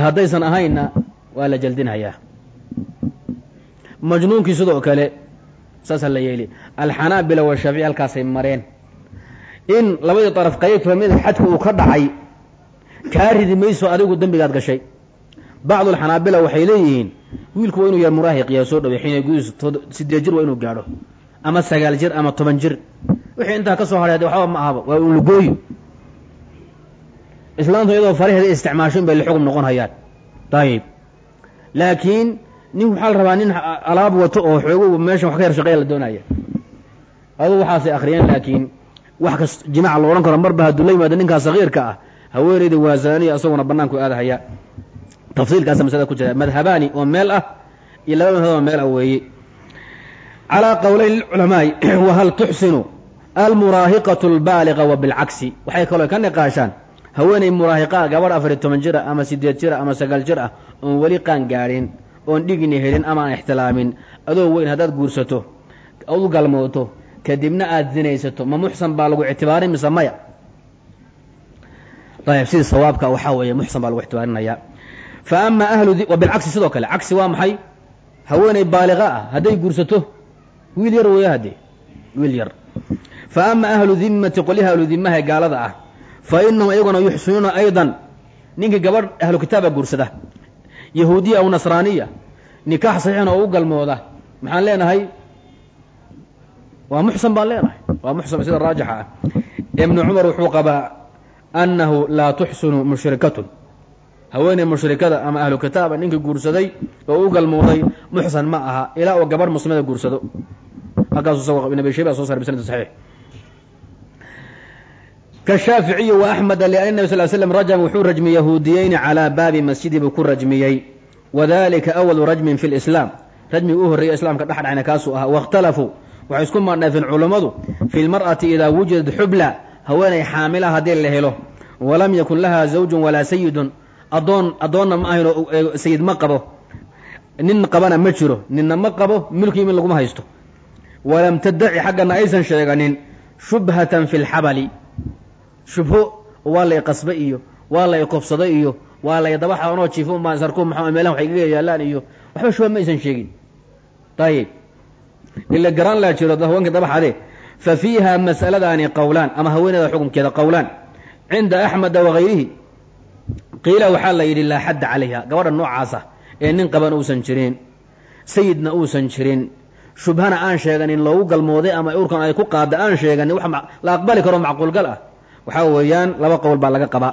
Haddaysan ahaynna waa la jaldinhayaa majnuunkii sidoo kale saasaa la yeeli. Alxanaabila washaafici halkaasay mareen. In labadii daraf qaybtaba mid xadka uu ka dhacay kaa ridi mayso adigu dembigaad gashay bacdu alxanaabila waxay leeyihiin wiilku waa inuu yahay muraahiqiya soo dhaway xiina gudiis sideed jir waa inuu gaadho ama sagaal jir ama toban jir. Wixii intaa ka soo hadhay ade waxba ma ahaba waa un lugooyo islaamtu iyadoo faraheeda isticmaasho in bay lixugum noqon hayaan. Ayib laakiin nin waxaa la rabaa nin alaab wato oo xoogo meeshan wax ka yar shaqeeya la doonaya. Adugu waxaasay akriyeen laakiin wax kas jimaaca la odhan karo marba hadduu la yimaado ninkaa sagiirka ah haweenayda waasaaniya isaguna banaanku aadahaya tafsiilkaasa masalada ku jira madhabaani oo meel ah iyo laba madhab oo meel ah weeye calaa qowleyn lilculamaai wahal tuxsinu almuraahiqatu albaaliqa wa waxay kaloo ka niqaashaan haweenay muraahiqaa gabadh afariy toban jir ah ama sideed jir ah ama sagaal jir ah oon weli qaan gaadhin oon dhigni helin ama aan ixtilaamin. Adoo weyn haddaad guursato u galmooto kadibna aada zinaysato ma muxsan baa lagu ictibaarin mise maya ayb sidii sawaabka waxaa weeye muxsan baa lagu ictibaarinaya fa ama ahlu bilcagsi sidoo kale cagsi waa maxay? Haweenay baaliqa ah hadday guursato wiil yar weeya haddee wiil yar. Fa ahlu dimmati qolyaha ahlu dimaha ee gaalada ah fa iyaguna yuxsinuuna aydan ninkii gabadh ahlu kitaaba guursada yahuudiya aw nasraaniya nikaax saxiixna oo u galmooda maxaan leenahay? Waa muxsan baan leenahay waa muxsan sida raajixa ah. Ibnu cumar wuxuu qabaa annahu laa tuxsinu mushrikatun haweeney mushrikada ama ahlu kitaaba ninkii guursaday oo u galmooday muxsan ma aha ilaa uu gabarh muslimada guursado. Halkaasu isagoo ibn abi shayba soo saray bisnad saxiix. Kashaaficiyi wa axmeda lian nabi sal slam rajama wuxuu rajmiyey yahuudiyeyni calaa baabi masjidi buu ku rajmiyey wadalika awalu rajmin fi lislaam rajmigi u horreeya islaamka dhexdhacna kaasuu ahaa. Waاkhtalafuu waxay isku maandhaafeen culummadu fi lmar'ati idaa wujidat xubla haweenay xaamila haddii la helo. Walam yakun laha zawjun walaa sayidun adoon addoonna ma ahayn oo sayid ma qabo. Nin qabana ma jiro. Ninna ma qabo milkii min laguma haysto. Walam tadaci xaggana aysan sheeganin shubhatan fi lxabali shubho waa lay qasba iyo waa lay kobsada iyo waa lay daba xaanoo jiifo maa sarku maa meelahan waxay gaga yaalaan iyo waxba shubha ma aysan sheegin. Ayib ila garaan laa jiro haweenka dabaxade fa fiiha mas'aladaani qowlaan ama haweeneyda xukunkeeda qowlaan cinda axmeda wagayrihi qiila waxaa la yidhi laa xadda calayha. Gabadha noocaasa ee nin qaban uusan jirin sayidna uusan jirin. Shubhana aan sheeganin loogu galmooday ama urkan ay ku qaada aan sheeganin wax la aqbali karo macquulgal ah. Waxaa weeyaan laba qowl baa laga qabaa.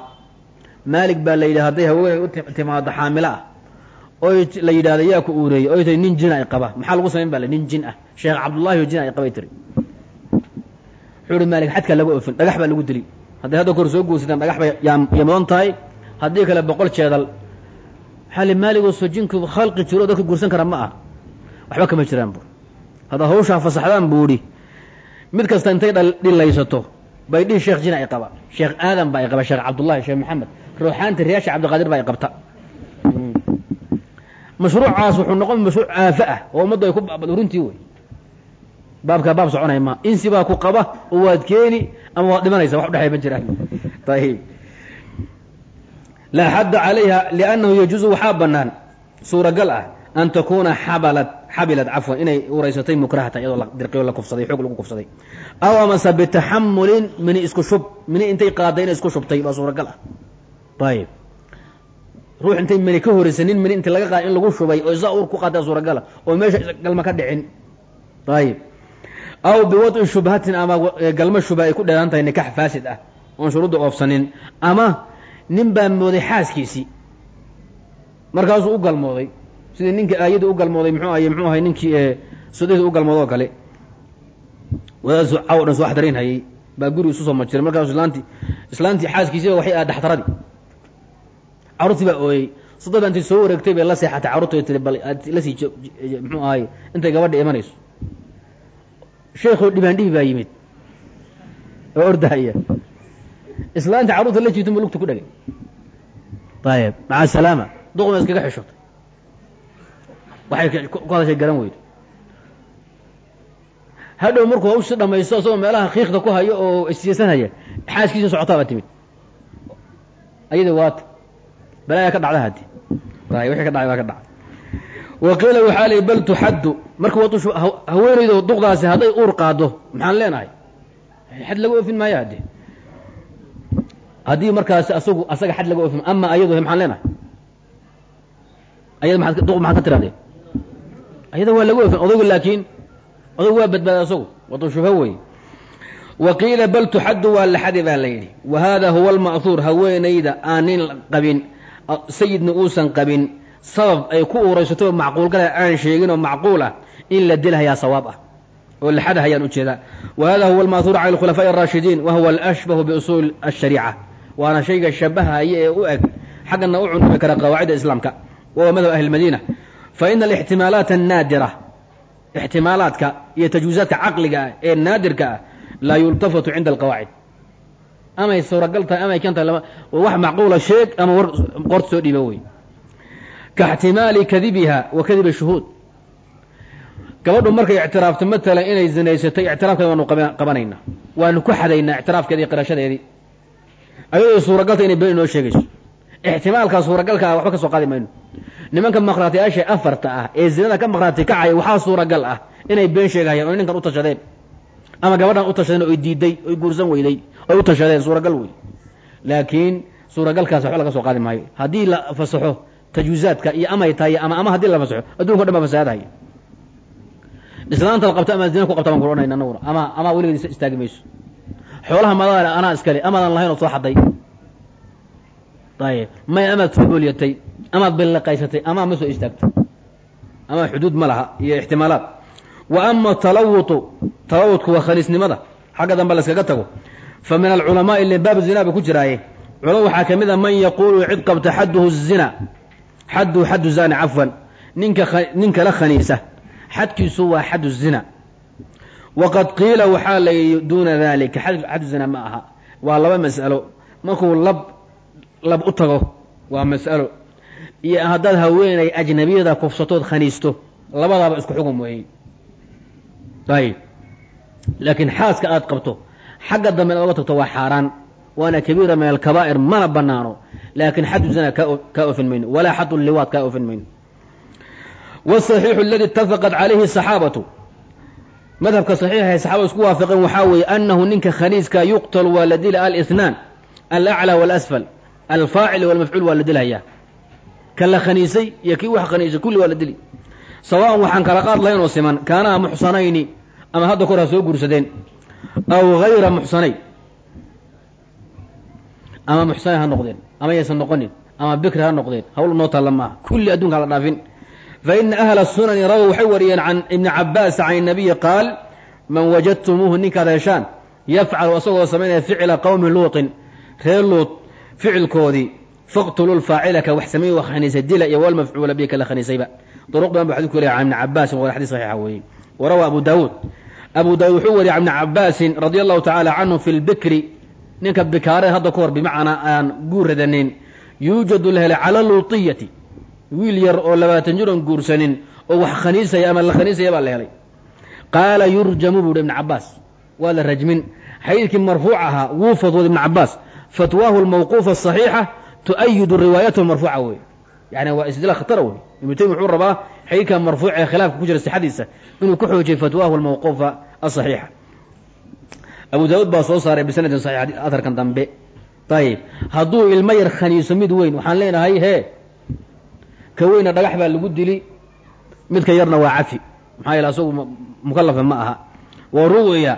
Maalig baa la yidhi hadday haweeney u timaado xaamilo ah oy la yidhahda yaa ku uureeyey oy tiri nin jin ay qaba. Maxaa lagu samayn ba nin jin ah. Sheekh cabdullahi oo jin ay qabay tiri. Wuxuu ihi maalig xadkaa laga ofin dhagax baa lagu dili. Hadday hadda kor soo guursataan dhagax bay yamoon tahay haddii kale boqol jeedal. Waxaa li maaligoo soo jinku khalqi jiro dadka guursan kara ma ah waxba kama jiraan bu haddaad hawshaa fasaxdaan buu idhi mid kasta intay dhilaysato bay dhihi sheekh jin ay qaba. Sheekh aadan baa ay qaba sheekh cabdullahi sheekh maxamed. Ruuxaanta riyaasha cabdiqaadir baa ay qabta. Mashruucaas wuxuu noqon mashruuc aafe ah oo ummaddu ay ku baabad runtii wey. Baabkaa baab soconay ma. Insi baa ku qaba oo waad keeni ama waad dhimanaysa wax udhexay ma jiraan. Ayib laa xadda calayha liannahu yajuusu waxaa bannaan suuragal ah an takuuna xabalad xabilad cafwan inay uraysatay mukrahatan iyadoo la dirqiyo la kufsaday xoog lagu kufsaday aw amase bitaxamulin mini isku shub mini intay qaaday inay isku shubtay baa suuragal ah ayib ruux intay mini ka horeysa nin mini inta laga qaada in lagu shubay oo isa ur ku qaata suuragala oo meesha galma ka dhicin ayib aw biwadci shubhatin ama galmo shubha ay ku dheeran tahay nikax faasid ah oon shuruudda oofsanin ama nin baa mooday xaaskiisii. Markaasuu u galmooday. Sidii ninka aayadii u galmooday muxuu ahay muxuu ahay ninkii sudayda u galmoodo oo kale. Wadaadsu caw soo axdarayn baa guri isu soo majiray markaasu islaantii islaantii xaaskiisiiba waxay aad dhaxtaradii. Carruurtii baa ooyey baa intay soo wareegtay bay la seexatay. Carruurta tiri bal aad la sii muxuu ahay intay gabadha imanayso sheekoo dhibaandhibi baa yimid. Oo ordahaya islaanta carruurta la jiitunba lugta ku dhagay ayib maca asalaama duqma iskaga xishotay waxay ku hadashay garan weydo. Hadhow markuu hawshii dhamaysto isagoo meelaha kiikda ku hayo oo isjeesanhaya xaaskiisa socotaa baa timid. Ayada waata balaayaa ka dhacda hadi ay wixii ka dhacay baa ka dhacay. Wa qiila waxaa lii bal tuxaddu marka wad haweenaydo duqdaasi hadday uur qaado maxaan leenahay? Xad laga oofin maayo hadde haddii markaasi asagu asaga xad laga ofim ama ayado maxaan leenahay? Ayada maxaad ka tirahdeen? Ayada waa laga ofim odaygu laakiin odagu waa badbaaday asagu. Wadu shubha weeye. Wa bal tuxaddu waa la xadi baa la yidhi. Wa haada huwa alma'huur haweenayda aanin qabin sayidna uusan qabin. Sabab ay ku uuraysatoo macquulgala aan sheegin oo macquul ah in la dilhayaa sawaab ah. Oo laxada hayaan u jeedaa wa hada huwa alma'huur cala alkhulafaa'i araashidiin wa huwa alashbahu biusuuli ashariica waana shayga shabahaya ee u eg xaggana u cunumi kara qawaacidda islaamka. Waa madhab ahlilmadiina fa ina alixtimaalaat annaadira ixtimaalaadka iyo tajwiizaadka caqliga ah ee naadirka ah laa yultafatu cinda alqawaacid. Amay suuragal tahay amay keentahay lama wax macquula sheeg ama war qorta soo dhiiba wey kaixtimaali kadibiha wa kadibi shuhuud gabadhu markay ictiraafto matalan inay zinaysatay ictiraafkeeda waanu qabanayna waanu ku xadaynaa ictiraafkeedi qirashadeedii ayadoo suuragalta inay been inoo sheegayso ixtimaalkaa suuragalka ah waxba ka soo qaadi mayno nimanka maqhraatiyaasha afarta ah ee zinada ka maqhraati kacaya waxaa suuragal ah inay been sheegayaan oy ninkan u tashadeen ama gabadhan u tashadeen oy diiday oy guursan weyday oy u tashadeen suuragal wey laakiin suuragalkaas waxba laga soo qaadi maayo haddii la fasaxo tajwiizaadka iyo amay tahay ama ama haddii la fasaxo adduunka o dhan baa fasaadahaya islaanta la qabta ama zina ku qabta baan ku ama ama weligeed istaagi mayso xoolaha madaale anaa iskale amaadan lahayn ood soo xaday. Ayib may amaad fubooliyatay amaad billaqaysatay ama ma soo istaagtay ama xuduud ma laha iyo ixtimaalaad. Wa ama talawutu talawutku waa khaliisnimada xagga dambe la tago. Fa min alculamaai ile baab zina ba ku jiraaye. Culama waxaa ka mid a man yaquulu cid qabta xadduhu zina. Xadduhu xaddu zani cafwan. Ninka ninka la khaniisa. Xadkiisu waa xaddu zina waqad qiila waxaa la yidhi duuna dalika xaddu zina ma aha waa laba mas'alo markuu lab lab u tago waa mas'alo iyo haddaad haweenay ajnabiyada kufsatood khaniisto labadaaba isku xugum weeyey ayib laakiin xaaska aad qabto xagga dambe inaad oga tagto waa xaaraan waana kabiira min alkabaa'ir mana banaano laakiin xaddu zina kaa ofin mayno walaa xaddu liwaad kaa ofin mayno wاصaxiixu aladi itafaqat calayhi saxaabatu madhabka saxiixa ee saxaabada isku waafaqeen waxaa weeye annahu ninka khaniiska yuqtal waa la dila alinaan alaclى walasfal alfaacil walmafcuul waa la dilhayaa ka la khaniisay iyo kii wax khaniisay kulli waa la dili. Sawaan waxaan kala qaad lahayn oo siman kaanaha muxsanayni ama hadda kor ha soo guursadeen aw hayra muxsanay ama muxsanay ha noqdeen ama yaysan noqonin ama bikri ha noqdeen hawl noo taalla maaha kulli adduunka hala dhaafin faina ahla sunani raw waxay wariyeen can ibni cabaas can inabiyi qaal man wajadtumuuhu ninkaad heshaan yafcalu isagoo samaynaya ficla qowmi luuطin reer luut ficilkoodii faqtuluu lfaacila ka wax sameey wa khaniisa dila iyo walmafcuula bi kala khaniisayba duruq badan bu xadidku leeyahay can ibni cabaasin waa xadis saxiixa weeye warawa abu daawuud abu daawud wuxuu wariyay can ibni cabaasin radia allahu tacaala canhu fi lbikri ninka bikaaree hadda ka hor bimacnaa aan guuradanin yuujadu la helay cala luutiyati wiil yar oo labaatan jir guursanin oo wax khaniisaya ama la khaniisaya baa la helay. Qaala yurjamu buu ibn cabaas waa la rajmin. Xadiidkii marfuuc ahaa wuu fadwooday ibn cabaas fatwaahu lmawquufa asaxiixa tu'ayidu riwaayatahu marfuuca wey yani waa isdila khatara wey ibnu taymi wuxuu rabaa xadiidka marfuuc ee khilaafka ku jira sixadiisa inuu ku xoojiyey fatwaahu lmawquufa asaxiixa abu daawuud baa soo saaray bisanadin saxiix aharkan dambe. Ayib hadduu ilmo yar khaniiso mid weyn waxaan leenahay hee ka weyna dhagax baa lagu dili midka yarna waa cafi. Maxaa yeele asagu mukalafa ma aha. Wa ruwiya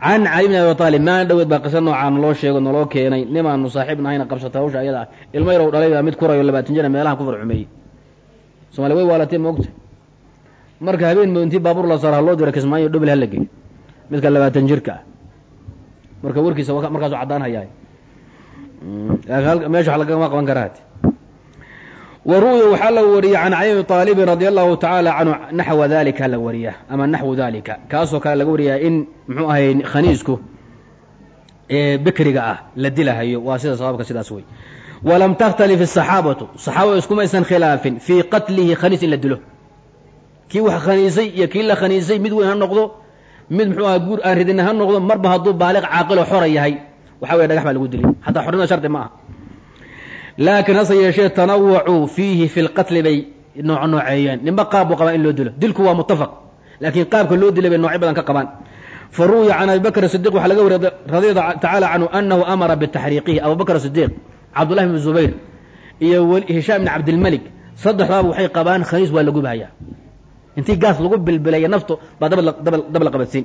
can cali bn abi aalib maalin dhaweed baa qisa noocaa naloo sheego naloo keenay nimaanu saaxiib nahayna qabsata hawsha ayada. Ah ilmo yarow dhalay baa mid kurayo labaatan jira meelahan ku farxumeeyey somaali way waalatee moogta marka habeen mo intii baabuur la saaro ha loo diro kismaayo dhobel hala geeyo midka labaatan jirka. Ah marka warkiisa markaasu caddaan hayaay. Meesha wax lagama qaban karaa wa ru'ya waxaa la wariyey can cali bni aalibin radi allahu tacaala canhu naxwa dalika la wariya ama naxwu dalika kaasoo kale laga wariyaa in muxuu ahay khaniisku ee bikriga ah la dilahayo. Waa sida sabaabka sidaas wey walam takhtalif asaxaabatu saxaabada iskumaysan khilaafin. Fii qatlihi khaniis in la dilo. Kii wax khaniisay iyo kii la khaniisay mid weyn ha noqdo mid muxuu aha guur aan ridina ha noqdo marba hadduu baaliq caaqilo xora yahay. Waxa weye dhagax baa lagu dilay. Xataa xornimada shardi ma aha laakiin hase yeeshee tanawacuu fiihi fi lqatli bay nooco nooceeyeen. Ninba qaab buu qabaa in loo dilo dilku waa mutafaq laakiin qaabka loo dilay bay noocyo badan ka qabaan. Fa ruwiya can abi sidiq waxaa laga wariya radia tacaala canhu anahu amara bitaxriiqihi abu bakr cabdullahi bn zubayr iyo hishaam bn cabdilmalik saddexdaaba waxay qabaan khaniis waa la gubhayaa intii gaas lagu bilbilaya naftu baa dab la qabadsiin.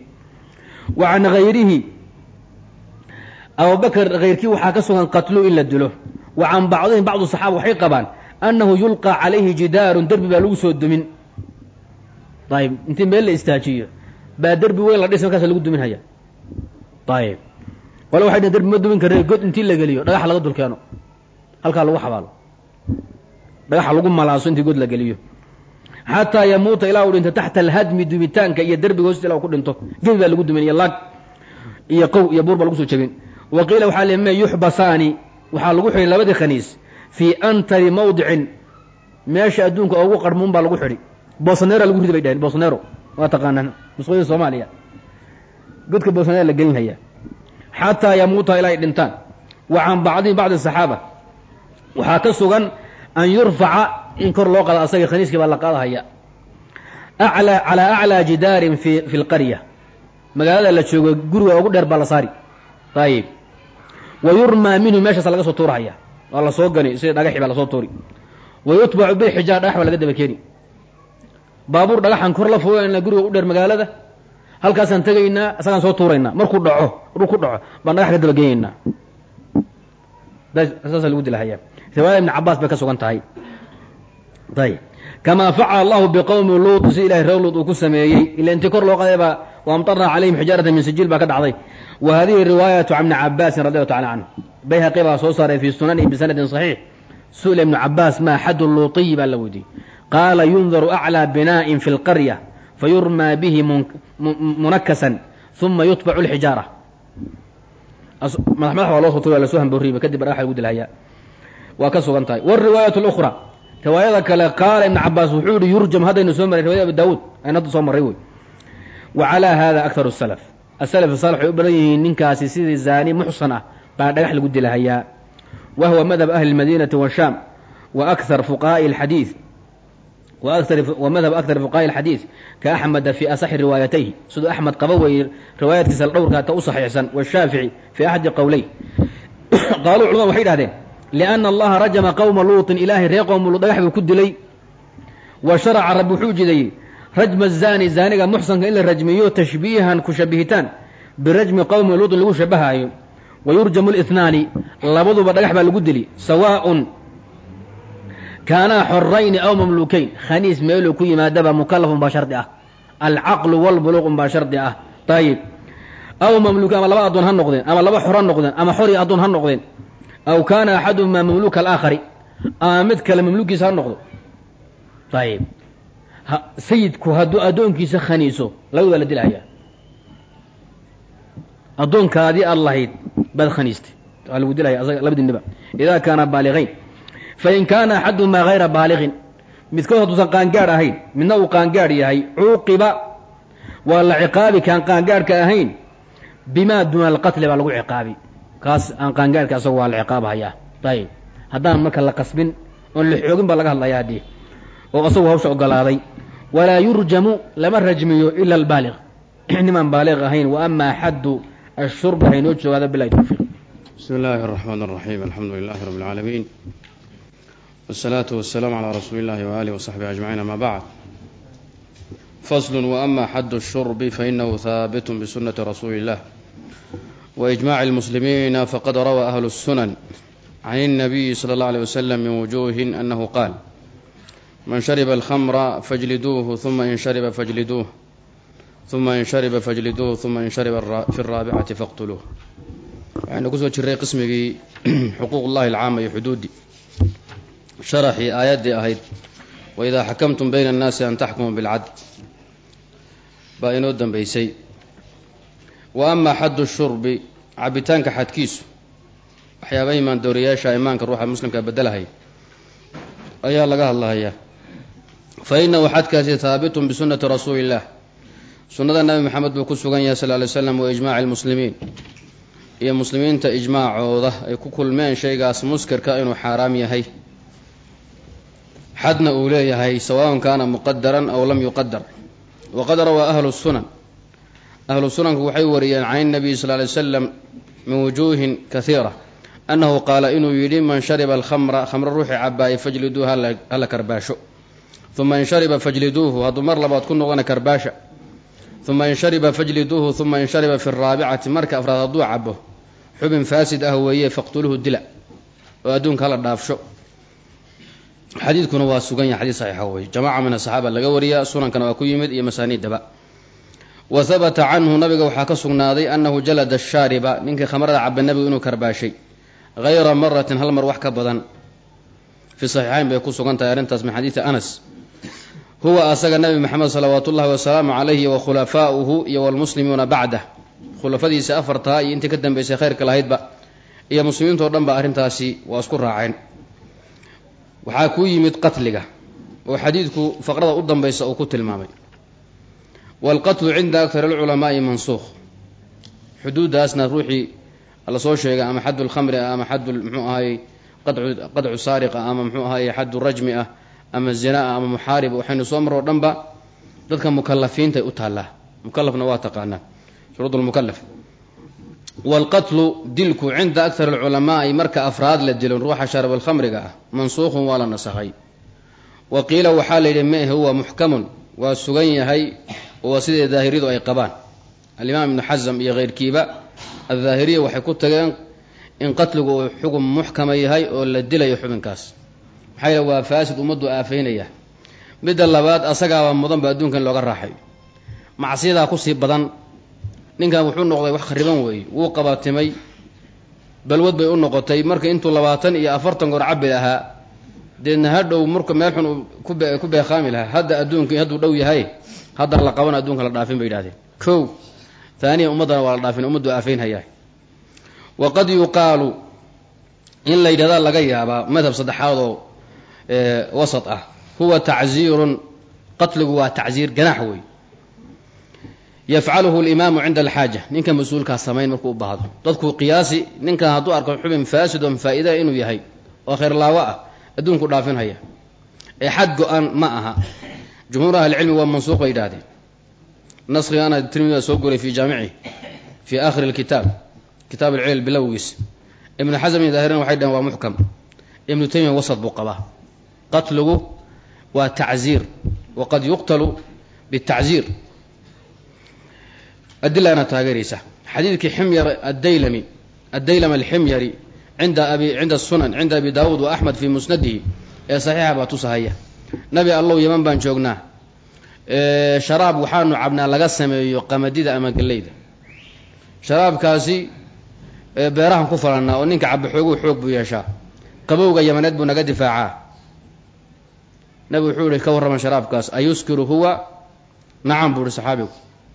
Wa hayrihi abubakr hayrkii waxaa ka sugan qatlu in la dilo wa can bacdihim bacdu saxaaba waxay qabaan annahu yulqaa calayhi jidaarun derbi baa lagu soo dumin ayib intii meel la istaajiyo baa derbi weyn la dhisa markaas lagu dumin haya ayib qole waxay dhn derbi ma dumin karre god intii la geliyo dhagaxa laga dul keeno halkaa lagu xabaalo dhagaxa lagu malaaso intii god la geliyo xataa yamuuta ilaa uu dhinto taxta alhadmi dumitaanka iyo derbiga hoosta ila ku dhinto gebi baa lagu dumin iyo laag iyo qow iyo buur baa lagu soo jebin wa qiila waxaa le me yuxbasaani waxaa lagu xidhi labadii khaniis fii antari mawdicin. Meesha adduunka ugu qarmuun baa lagu xidhi. Bosnero lagu ridi bay dhaheen bosnero waa taqaanaan. Musqooyada soomaaliya. Godka bosnero la gelinhaya xataa yamuuta ilaa ay dhintaan. Wa can bacdihim bacdi saxaaba. Waxaa ka sugan an yurfaca in kor loo qado asaga khaniiskii baa la qaadahaya alaa calaa aclaa jidaarin fi fi lqarya magaalada la joogo guriga ugu dheer baa la saari. Ayib wa yurmaa minhu meeshaasa laga soo tuurahaya waa la soo gani sida dhagaxii baa la soo tuuri wa yutbacu bilxijaar dhagax baa laga daba keeni baabuur dhagaxan kor la fogeynaa guriga u dheer magaalada halkaasaan tegaynaa isagaan soo tuuraynaa markuu dhaco markuu ku dhaco baan dhagax ka daba geenaynaa saasa lagu dilahaya riwaayada ibni cabaas bay ka sugan tahay ayib kamaa facala allahu biqowmi luut si ilahay reer luut uu ku sameeyey ila intii kor loo qaday baa waamtarna calayhim xijaarata min sijiil baa ka dhacday wa hadihi riwaayatu can ibni cabaasin radi allahu tacala canhu bayhaqi baa soo saaray fii sunanihi bisanadin saxiix su'ila ibnu cabaas maa xadu luutiyi baa la weydiiyey qaala yundaru aclىa binaa'in fi اlqarya fayurmaa bihi munakasan uma yutbacu اlxijaara madax madax waa loo soo turi waa lasoo hamboriiba kadib dhagaxa lagu dilhayaa waa ka sugan tahay wاriwaayaة اlأkhra riwaayada kale qaala ibn cabaas wuxuu yihi yurjam haddaynu soo maray riwayada abu daawuud aynu hadda soo marray wey wa calىa hada akharu الslf aslf salx waxay u badan yihiin ninkaasi sidii zaani muxsan ah baa dhagax lagu dilhayaa wa huwa madhab ahli اmadinati washam wa akar fuqahaءi اxadiiث وmdhب أكثر فقهاء الxadيiث كأحمد في أصح رواayatayه siduu أحmed qaba weeye riwaayaadkiisa dhowrkaa ta u صaxiixsan والشhaafiعي في أxadi qowley qaaluu culamadu waxay dhahdeen لأن الlaha rajma qومa luuطin ilaahay ree qowm luut dhagax buu ku dilay wa شharca rabbi wuxuu jideeyey rajma azaani zaaniga muxsanka in la rajmiyo tashbiihan ku shabihitaan. Birajmi qowmi luudin lagu shabahaayo. Wayurjamu lihnaani labaduba dhagax baa lagu dili sawaaءun kaanaa xorayni aw mamluukayn. Khaniis meeluu ku yimaadaba mukalaf un baa shardi ah. Alcaqlu wاlbuluuq un baa shardi ah. Ayib aw mamluukayn ama laba addoon ha noqdeen ama laba xor ha noqdeen ama xori addoon ha noqdeen. Aw kaana axaduhumaa mamluuka alaakhari ama mid kale mamluukiisa ha noqdo. Ayib sayidku hadduu addoonkiisa khaniiso labadubaa la dilhayaa addoonkaadii aad lahayd baad khaniistay. Waa lagu dilhaya asaga labadiiniba idaa kaana baaligayn fain kaana axaduhumaa hayra baaliqin midkood hadduusan qaangaadh ahayn midna uu qaangaadh yahay cuuqiba waa la ciqaabi kaan qaangaadhka ahayn bimaa duuna alqatli baa lagu ciqaabi. Kaas aan qaangaadhka asagu waa la ciqaabhayaa ayib haddaan marka la qasbin oon la xoogin baa laga hadlaya haddii oo asagu hawsha ogolaaday walaa yurjamu lama rajmiyo ila albaaliq nimaan baaliq ahayn wa amaa xaddu ashurbi haynoo joogaada bilahi towfiiq bismi illaahi الraxmaan الraxiim alxamdu lilahi rabi اlcaalamiin wالsalaaةu waالsalaam calىa rasuuli اllahi waaalih wasaxbihi ajmaciin ama bacd fasl waama xaddu الshurbi fainahu haabit bisunati rasuuli اllah waإجmaci اlmuslimiina faqad rawaa ahlu الsunan can الnabiyi slى اllah alيه waslm min wujuhin anahu qaal man shariba alkhamra fajliduuhu uma in shariba fajliduuh uma in shariba fajliduuh uma in shariba fi اraabicati faqtuluuh waxaynu ku soo jiray qismigii xuquuq ullahi alcaama iyo xuduudi sharaxii aayaddii ahayd waidaa xakamtum bayna annaasi an taxkumuu bilcadl baa inoo dambeysay wa amaa xaddu shurbi cabitaanka xadkiisu waxyaabaha imaan dooriyaasha imaanka ruuxa muslimka bedelahay ayaa laga hadlahayaa fa inahu xadkaasi thaabitun bisunati rasuuli illah sunnada nabi maxamed buu ku sugan yahay sal ly slam wa ijmaaci lmuslimiin iyo muslimiinta ijmaacooda ay ku kulmeen shaygaas muskarka inuu xaaraam yahay xadna uu leeyahay sawaaun kaana muqadaran aw lam yuqadar waqad rawaa ahlu sunan ahlu sunanku waxay wariyeen can nabiyi sal lay slam min wujuuhin kahiira annahu qaala inuu yidhi man shariba alkhamra khamra ruuxi cabaayay fajliduuha hala karbaasho uma in shariba fajliduuhu hadduu mar labaad ku noqdana karbaasha uma in shariba fajliduuhu uma in shariba fi raabicati marka afraad hadduu cabo xubin faasid ah weeye faqtuluhu dila oo adduunka hala dhaafsho xadiidkuna waa sugan yahay xadiid saxiixa weye jamaca min asaxaaba laga wariyaa sunankana waa ku yimid iyo masaaniiddaba wa habata canhu nabiga waxaa ka sugnaaday annahu jalada shaariba ninkii khamrada caba nabigu inuu karbaashay hayra maratin hal mar wax ka badan fi saxiixayn bay ku sugan tahay arrintaas min xadiidi anas huwa asaga nabi maxamed salawaat ullahi wasalaamu calayhi wa khulafaa'uhu iyo walmuslimuuna bacdah khulafadiisa afartaa iyo intii ka dambeysay khayrka lahaydba iyo muslimiintao dhan ba arrintaasi waa isku raaceen. Waxaa ku yimid qatliga oo xadiidku faqrada u dambaysa uu ku tilmaamay. Waalqatlu cinda aktar alculamaai mansuukh xuduuddaasna ruuxii la soo sheegay ama xaddu lkhamri ah ama xaddu mxuu ahaayey qadcu saariqa ama mxuu ahaayey xaddu rajmi ah ama zina ah ama muxaarib waxaynu soo maroo dhanba dadka mukalafiintay u taallaa mukalafna waa taqaanaa. Shuruud lmukalaf waalqatlu dilku cinda aktar alculamaai marka afraad la dilon ruuxa sharabal khamriga ah. Mansuukhun waa la nasakhay wa qiila waxaa la yidhi mehe huwa muxkamun waa sugan yahay oo sidai daahiriyadu ay qabaan. Alimaam ibnu xasam iyo keyrkiiba addaahiriya waxay ku tageen in qatligu uu xukun muxkama yahay oo la dilayo xubinkaas maxaa waa faasid ummaddu aafaynaya? Midda labaad asagaaba mudanba adduunkan looga raaxay. Macsiyadaa ku sii badan ninkan wuxuu noqday wax khariban weeye. Wuu qabatimay balwad bay u noqotay. Marka intuu labaatan iyo afartan goor cabi lahaa deedna hadhow marka meel xun ku beeqaami lahaa. Hadda adduunka hadduu dhow yahay hadda la qaban adduunka la dhaafin bay yidhahdeen kow haaniya ummaddana waa la dhaafin ummaddu aafaynhayaa waqad yuqaalu in la yidhahdaa laga yaabaa madhab saddexaad oo wasat ah. Huwa tacziirun qatligu waa tacziir ganaax wey yafcaluhu alimaamu cinda alxaaja. Ninka mas'uulkaa samayn markuu u baahdo. Dadku qiyaasi ninkan hadduu arko xubin faasid oo faa-ida inuu yahay oo khayrlaawo ah. Adduunku dhaafinhaya ee xad go-an ma aha. Jumhuur ahlicilmi waa mansuuq bay yidhahdeen naskhigaana tirmida soo guray fi jaamici fi aakhiri lkitaab kitaab alcilal bilowgiis ibnu xasm iyo daahirin waxay dhaheen waa muxkam. Ibnu taymiya wasad buu qabaa qatligu waa tacziir waqad yuqtalu bitacziir adilaana taageeraysa xadiidkii ximyar adaylami adaylam alximyari cinda abi cinda sunan cinda abi daawuud wa axmed fii musnadihi ee saxiixa baa tusahaya. Nabi allow yaman baan joognaa. Sharaab waxaanu cabnaa laga sameeyo qamadida ama galleyda. Sharaabkaasi beerahan ku falannaa oo ninka caba xooguu xoog buu yeeshaa. Qabowga yamaneed buu naga difaacaa nabi wuxuu yihi ka warraman sharaabkaas ayuskiru huwa? Nacam buu ihi saxaabigu.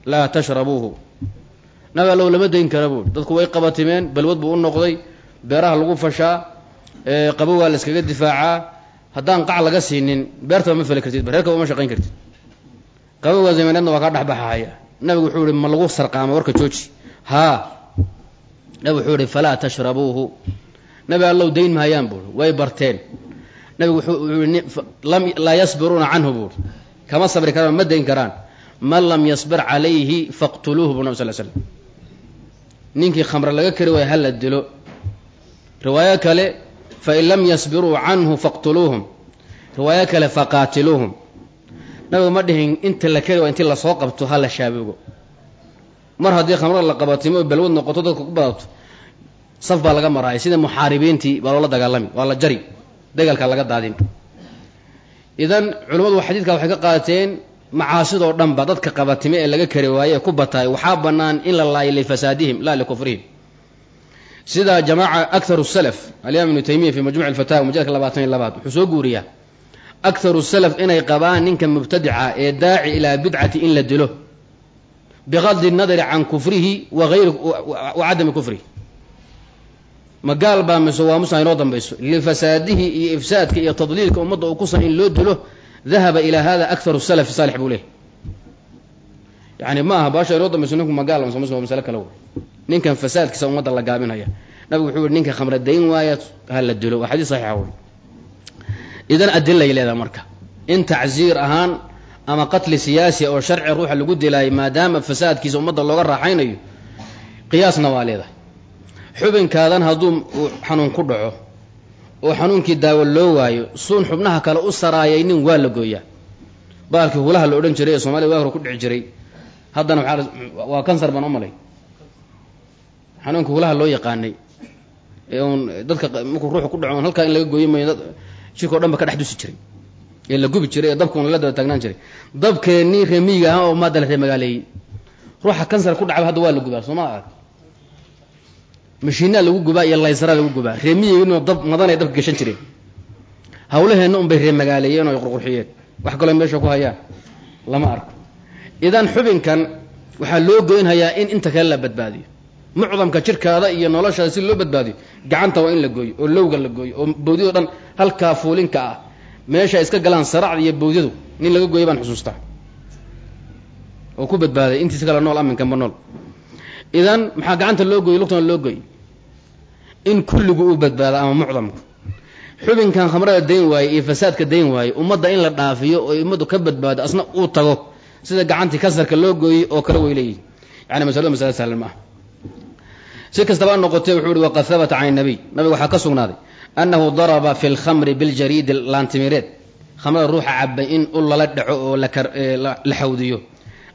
Laa tashrabuuhu. Nabi allow lama dayn kara buui dadku way qabatimeen balwad buu u noqday beeraha lagu fashaa qabowgaa la iskaga difaacaa haddaan qac laga siinin beertaba ma feli kartid reerkaba ma shaqayn kartid. Qabowga zamaneedna waa kaa dhexbaxahaya nabigu wuxuu yihi ma lagu sarqaama warka jooji. Haa. Nabi wuxuu yihi falaa tashrabuuhu. Nabi allow dayn mahayaan buui way barteen nabigu wuxuu i laa yasbiruuna canhu buui kama sabri karaan ma dayn karaan. Man lam yasbir calayhi faqtuluuhu bu nab sal slam ninkii khamre laga kari waaya hala dilo. Riwaayo kale fain lam yasbiruu canhu faqtuluuhum. Riwaayo kale faqaatiluuhum. Nabigu ma dhihin inta la kari waa intii la soo qabto ha la shaabugo mar haddii khamrada la qabatimo o balwad noqoto dadka ku badato saf baa laga maraaya sida muxaaribiintii baa loola dagaalami waa la jari dagaalka laga daadin. Idan culimmadu xadiidka waxay ka qaateen macaasidoo dhanba dadka qabatime ee laga kari waaye ku bataay waxaa bannaan in la laayo lifasaadihim laa likufrihim sida jamaaca akharu salaf alimaam ibnu taymiya fi majmuc alfatawa mujalladka labaatan iyo labaad wuxuu soo guuriyaa. Akharu salaf inay qabaan ninka mubtadica ee daaci ilaa bidcati in la dilo. Biqadi nadari can kufrihi wa ayri wa cadami kufrihi ma gaal baa mise waa musa inoo dambayso? Lifasaadihi iyo ifsaadka iyo tadliilka ummadda uu kusan in loo dilo dahaba ilaa hada akharu salafi saalix buu leehy yani ma baasha inoo dambayso ninku ma gaal mise masale kale wey. Ninkan fasaadkiisa ummadda la gaabinaya nabigu wuxuu yihi ninka khamre dayn waaya ha la dilo. Waa xadiis saxiixa wey. Idan adilay leedaha marka. In tacziir ahaan ama qatli siyaasi oo sharci ruuxa lagu dilaayay maadaama fasaadkiisa ummadda looga raaxaynayo qiyaasna waa leedahay xubinkaadan hadduu xanuun ku dhaco oo xanuunkii daawo loo waayo suun xubnaha kale u saraayay nin waa la gooyaa. Baalkii hulaha la odhan jiray ee soomaliya waa hore ku dhici jiray. Haddana waa kansar baan u malay. Xanuunka hulaha loo yaqaanay ee uun dadka markuu ruuxu ku dhaco halkaa in laga gooyo mayo jirka o dhan ba ka dhex dusi jiray. Ee la gubi jiray ee dabkuun lala daba taagnaan jiray. Dabkeennii reemiyiga ah oo maadda la ree magaaleeyey. Ruuxa kansar ku dhacba hadda waa la gubaa sooma arag mashiinaa lagu gubaa iyo laysaraa lagu gubaa. Reemiyiginu dab madanay dabka gashan jireen. Hawlaheenna unbay ree magaaleeyeen oo ay qurqurxiyeen. Wax kaloo meesha ku hayaan. Lama arko. Idan xubinkan waxaa loo goynhayaa in inta kale la badbaadiyo. Mucdamka jirkaada iyo noloshaada si loo badbaadiyo gacanta waa in la gooyo oo lowga la gooyo oo bawdyado dhan halkaa fuulinka ah. Meesha iska galaan saracda iyo bawdyadu nin laga gooyo baan xusuustaa. Oo ku badbaaday intiisa kale nool aminkanba nool. Idan maxaa gacanta loo gooyey lugtana loo gooy in kulligu uu badbaado ama mucdamku xubinkan khamrada dayn waaye iyo fasaadka dayn waaye ummadda in la dhaafiyo oo ummaddu ka badbaado asna uu tago sida gacantii kasarka loo gooyey oo kale way leeyihiin yani masaladu masale sahlan ma si kastaba noqotee wuxuu ihi waqad habata can nabiy. Nabiga waxaa ka sugnaaday annahu daraba fi lkhamri biljariidi laantimireed. Khamrada ruuxa cabay in u lala dhaco oo la xawdiyo.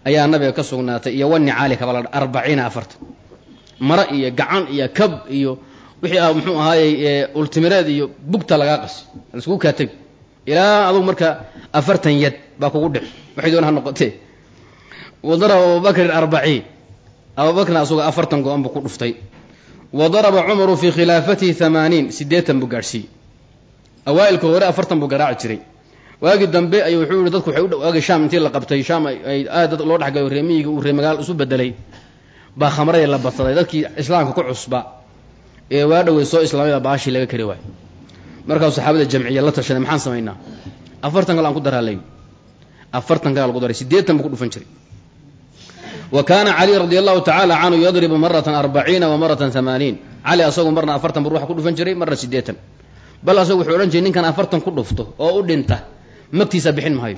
Ayaa nabiga ka sugnaatay iyo wanicaali kabala arbaciina afartan mara iyo gacan iyo kab iyo wixii ah muxuu ahaayey ultimireed iyo bugta lagaa qasi laiskugu kaa tegi. Ilaa adugu marka afartan yad baa kugu dhic waxay doon ha noqotee. Wadaraba abubakrin arbaciin abubakrna asuga afartan go-an buu ku dhuftay. Wa cumaru fii khilaafatihi hamaaniin siddeetan buu gaadhsiiyey. Awaa-ilka hore afartan buu garaaci jiray. Waagii dambe ay wuxuu yihi dadku waxay u waagi shaam intii la qabtay shaam ay aad dad loo dhexgalo reemiyiga uu reemagaal isu bedelay baa khamradii la badsaday. Dadkii islaamka ku cusba ee waa dhowey soo islaamay baashii laga kari waayo markaasuu saxaabada jamciya la tashaday maxaan samaynaa afartan kale aan ku daraalay afartan kale lagu daray siddeetan buu ku dhufan jiray. Wa cali radi allahu tacaala canhu yadribu maratan arbaciina wa maratan hamaaniin cali asagu marna afartan buu ruuxa ku dhufan jiray marna siddeetan. Bal asagu wuxuu odhan jiray ninkan afartan ku dhufto oo u dhinta magtiisa bixin mahayo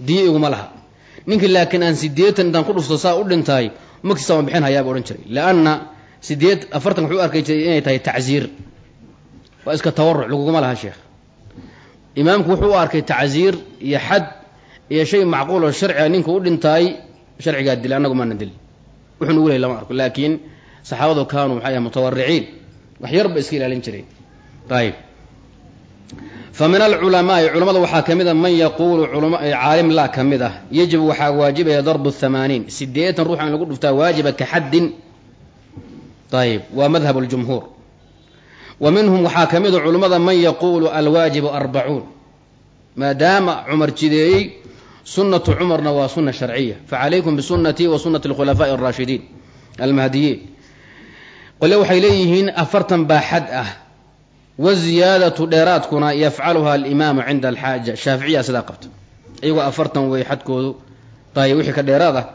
diyo iguma laha. Ninkii laakiin aan siddeetan intaan ku dhufto saa u dhintaay magtiisa waan bixin hayaabuu odhan jiray sideed afartan wuxuu arkay jiray inay tahay tacziir. Waa iska tawaruc laguguma laha sheekh. Imaamku wuxuu u arkay tacziir iyo xad iyo shay macquul oo sharciga ninku u dhintaay sharcigaa dila annagu maana dili wuxuu nugu lehy lama arko laakiin saxaabadu kaanuu maxay ah mutawariciin. Wax yar ba iska ilaalin jireen ayib fa min alculamaai culamada waxaa ka mid a man yaquulu caalim laa ka mid ah yajibu waxaa waajibaya darbu hamaaniin siddeetan ruuxa in lagu dhuftaa waajiba ka xaddin ayib waa madhab اljumhuur wa minhum waxaa ka mida culimmada man yaquulu alwaajibu arbacuun maadaama cumar jideeyey sunatu cumarna waa suna sharciya facalaykum bisunatii wa sunati اlkhulafaaءi اraashidiin almahdiyiin qole waxay leeyihiin afartan baa xad ah waziyaadatu dheeraadkuna yafcaluha alimaamu cinda alxaaja shaaficiya sidaa qabta iyagoo afartan wey xadkoodu ayb wixii ka dheeraad ah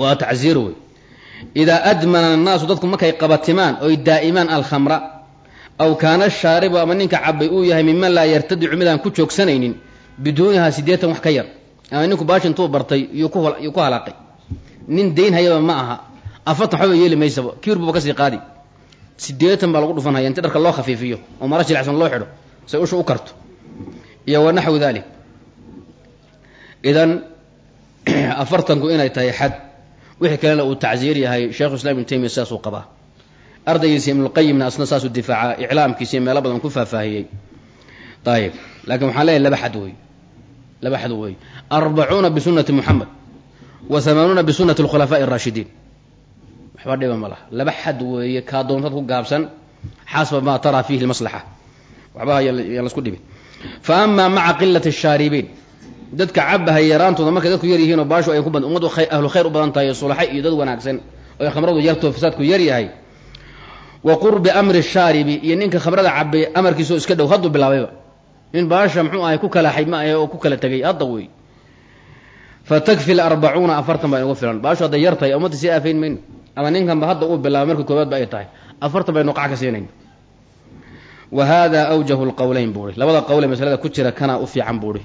waa tacziir wey idaa admana annaasu dadku markay qabatimaan oy daa'imaan alkhamra aw kaana shaaribu ama ninka cabay uu yahay miman laa yartadicu midaan ku joogsanaynin biduunihaa siddeetan wax ka yar ama ninku baashi intuu bartay iyuu ku halaaqay nin dayn hayaba ma aha afartan waxbaba yeeli maysaba kiirbuba ka sii qaadi siddeetan baa lagu dhufanhaya inti dharka loo khafiifiyo oo mara jilicsan loo xidho say usha u karto iyo wa naxwi dalik idan afartanku inay tahay xad wixii kalena uu tacziir yahay sheekhu islam ibnu taymiya sidaasuu qabaa. Ardaygiisa ibnulqayimna asna saasuu difaaca iclaamkiisi meelo badan ku faahfaahiyey. Ayib laakiin waxaan leeyahy laba xad wey laba xad wey arbacuuna bisunati muxamed wa hamaanuuna bisunati alkhulafaa'i araashidiin waxba dhiba ma laha. Laba xad weeye kaa ku gaabsan xasba maa taraa fiihi lmaslaxa. Waxba yaan lasku dhibin fa amaa maca qilati ashaaribiin dadka cabahay yaraantooda markay dadku yar yihiin oo baashu ay ku bad ummaddu ahlu khayr u badan tahay sulaxa iyo dad wanaagsan oo khamradu yartoo fasaadku yar yahay. Wa qurbi amri shaaribi iyo ninka khamrada cabay amarkiisao iska dhow hadduu bilaabayba nin baasha muxuu ahay ku kala xayma ahe oo ku kala tegay hadda wey. Fa takfi arbacuuna afartan baa inugu filan. Baashu hadday yar ummadda sii aafayn mayno ama ninkanba hadda uu bilaabay marka koobaad ba ay tahay. Afartan baynu qac ka siinayna wa hada awjahu lqowleyn buuhi labada qowle masalada ku jira kanaa u fiican buuhi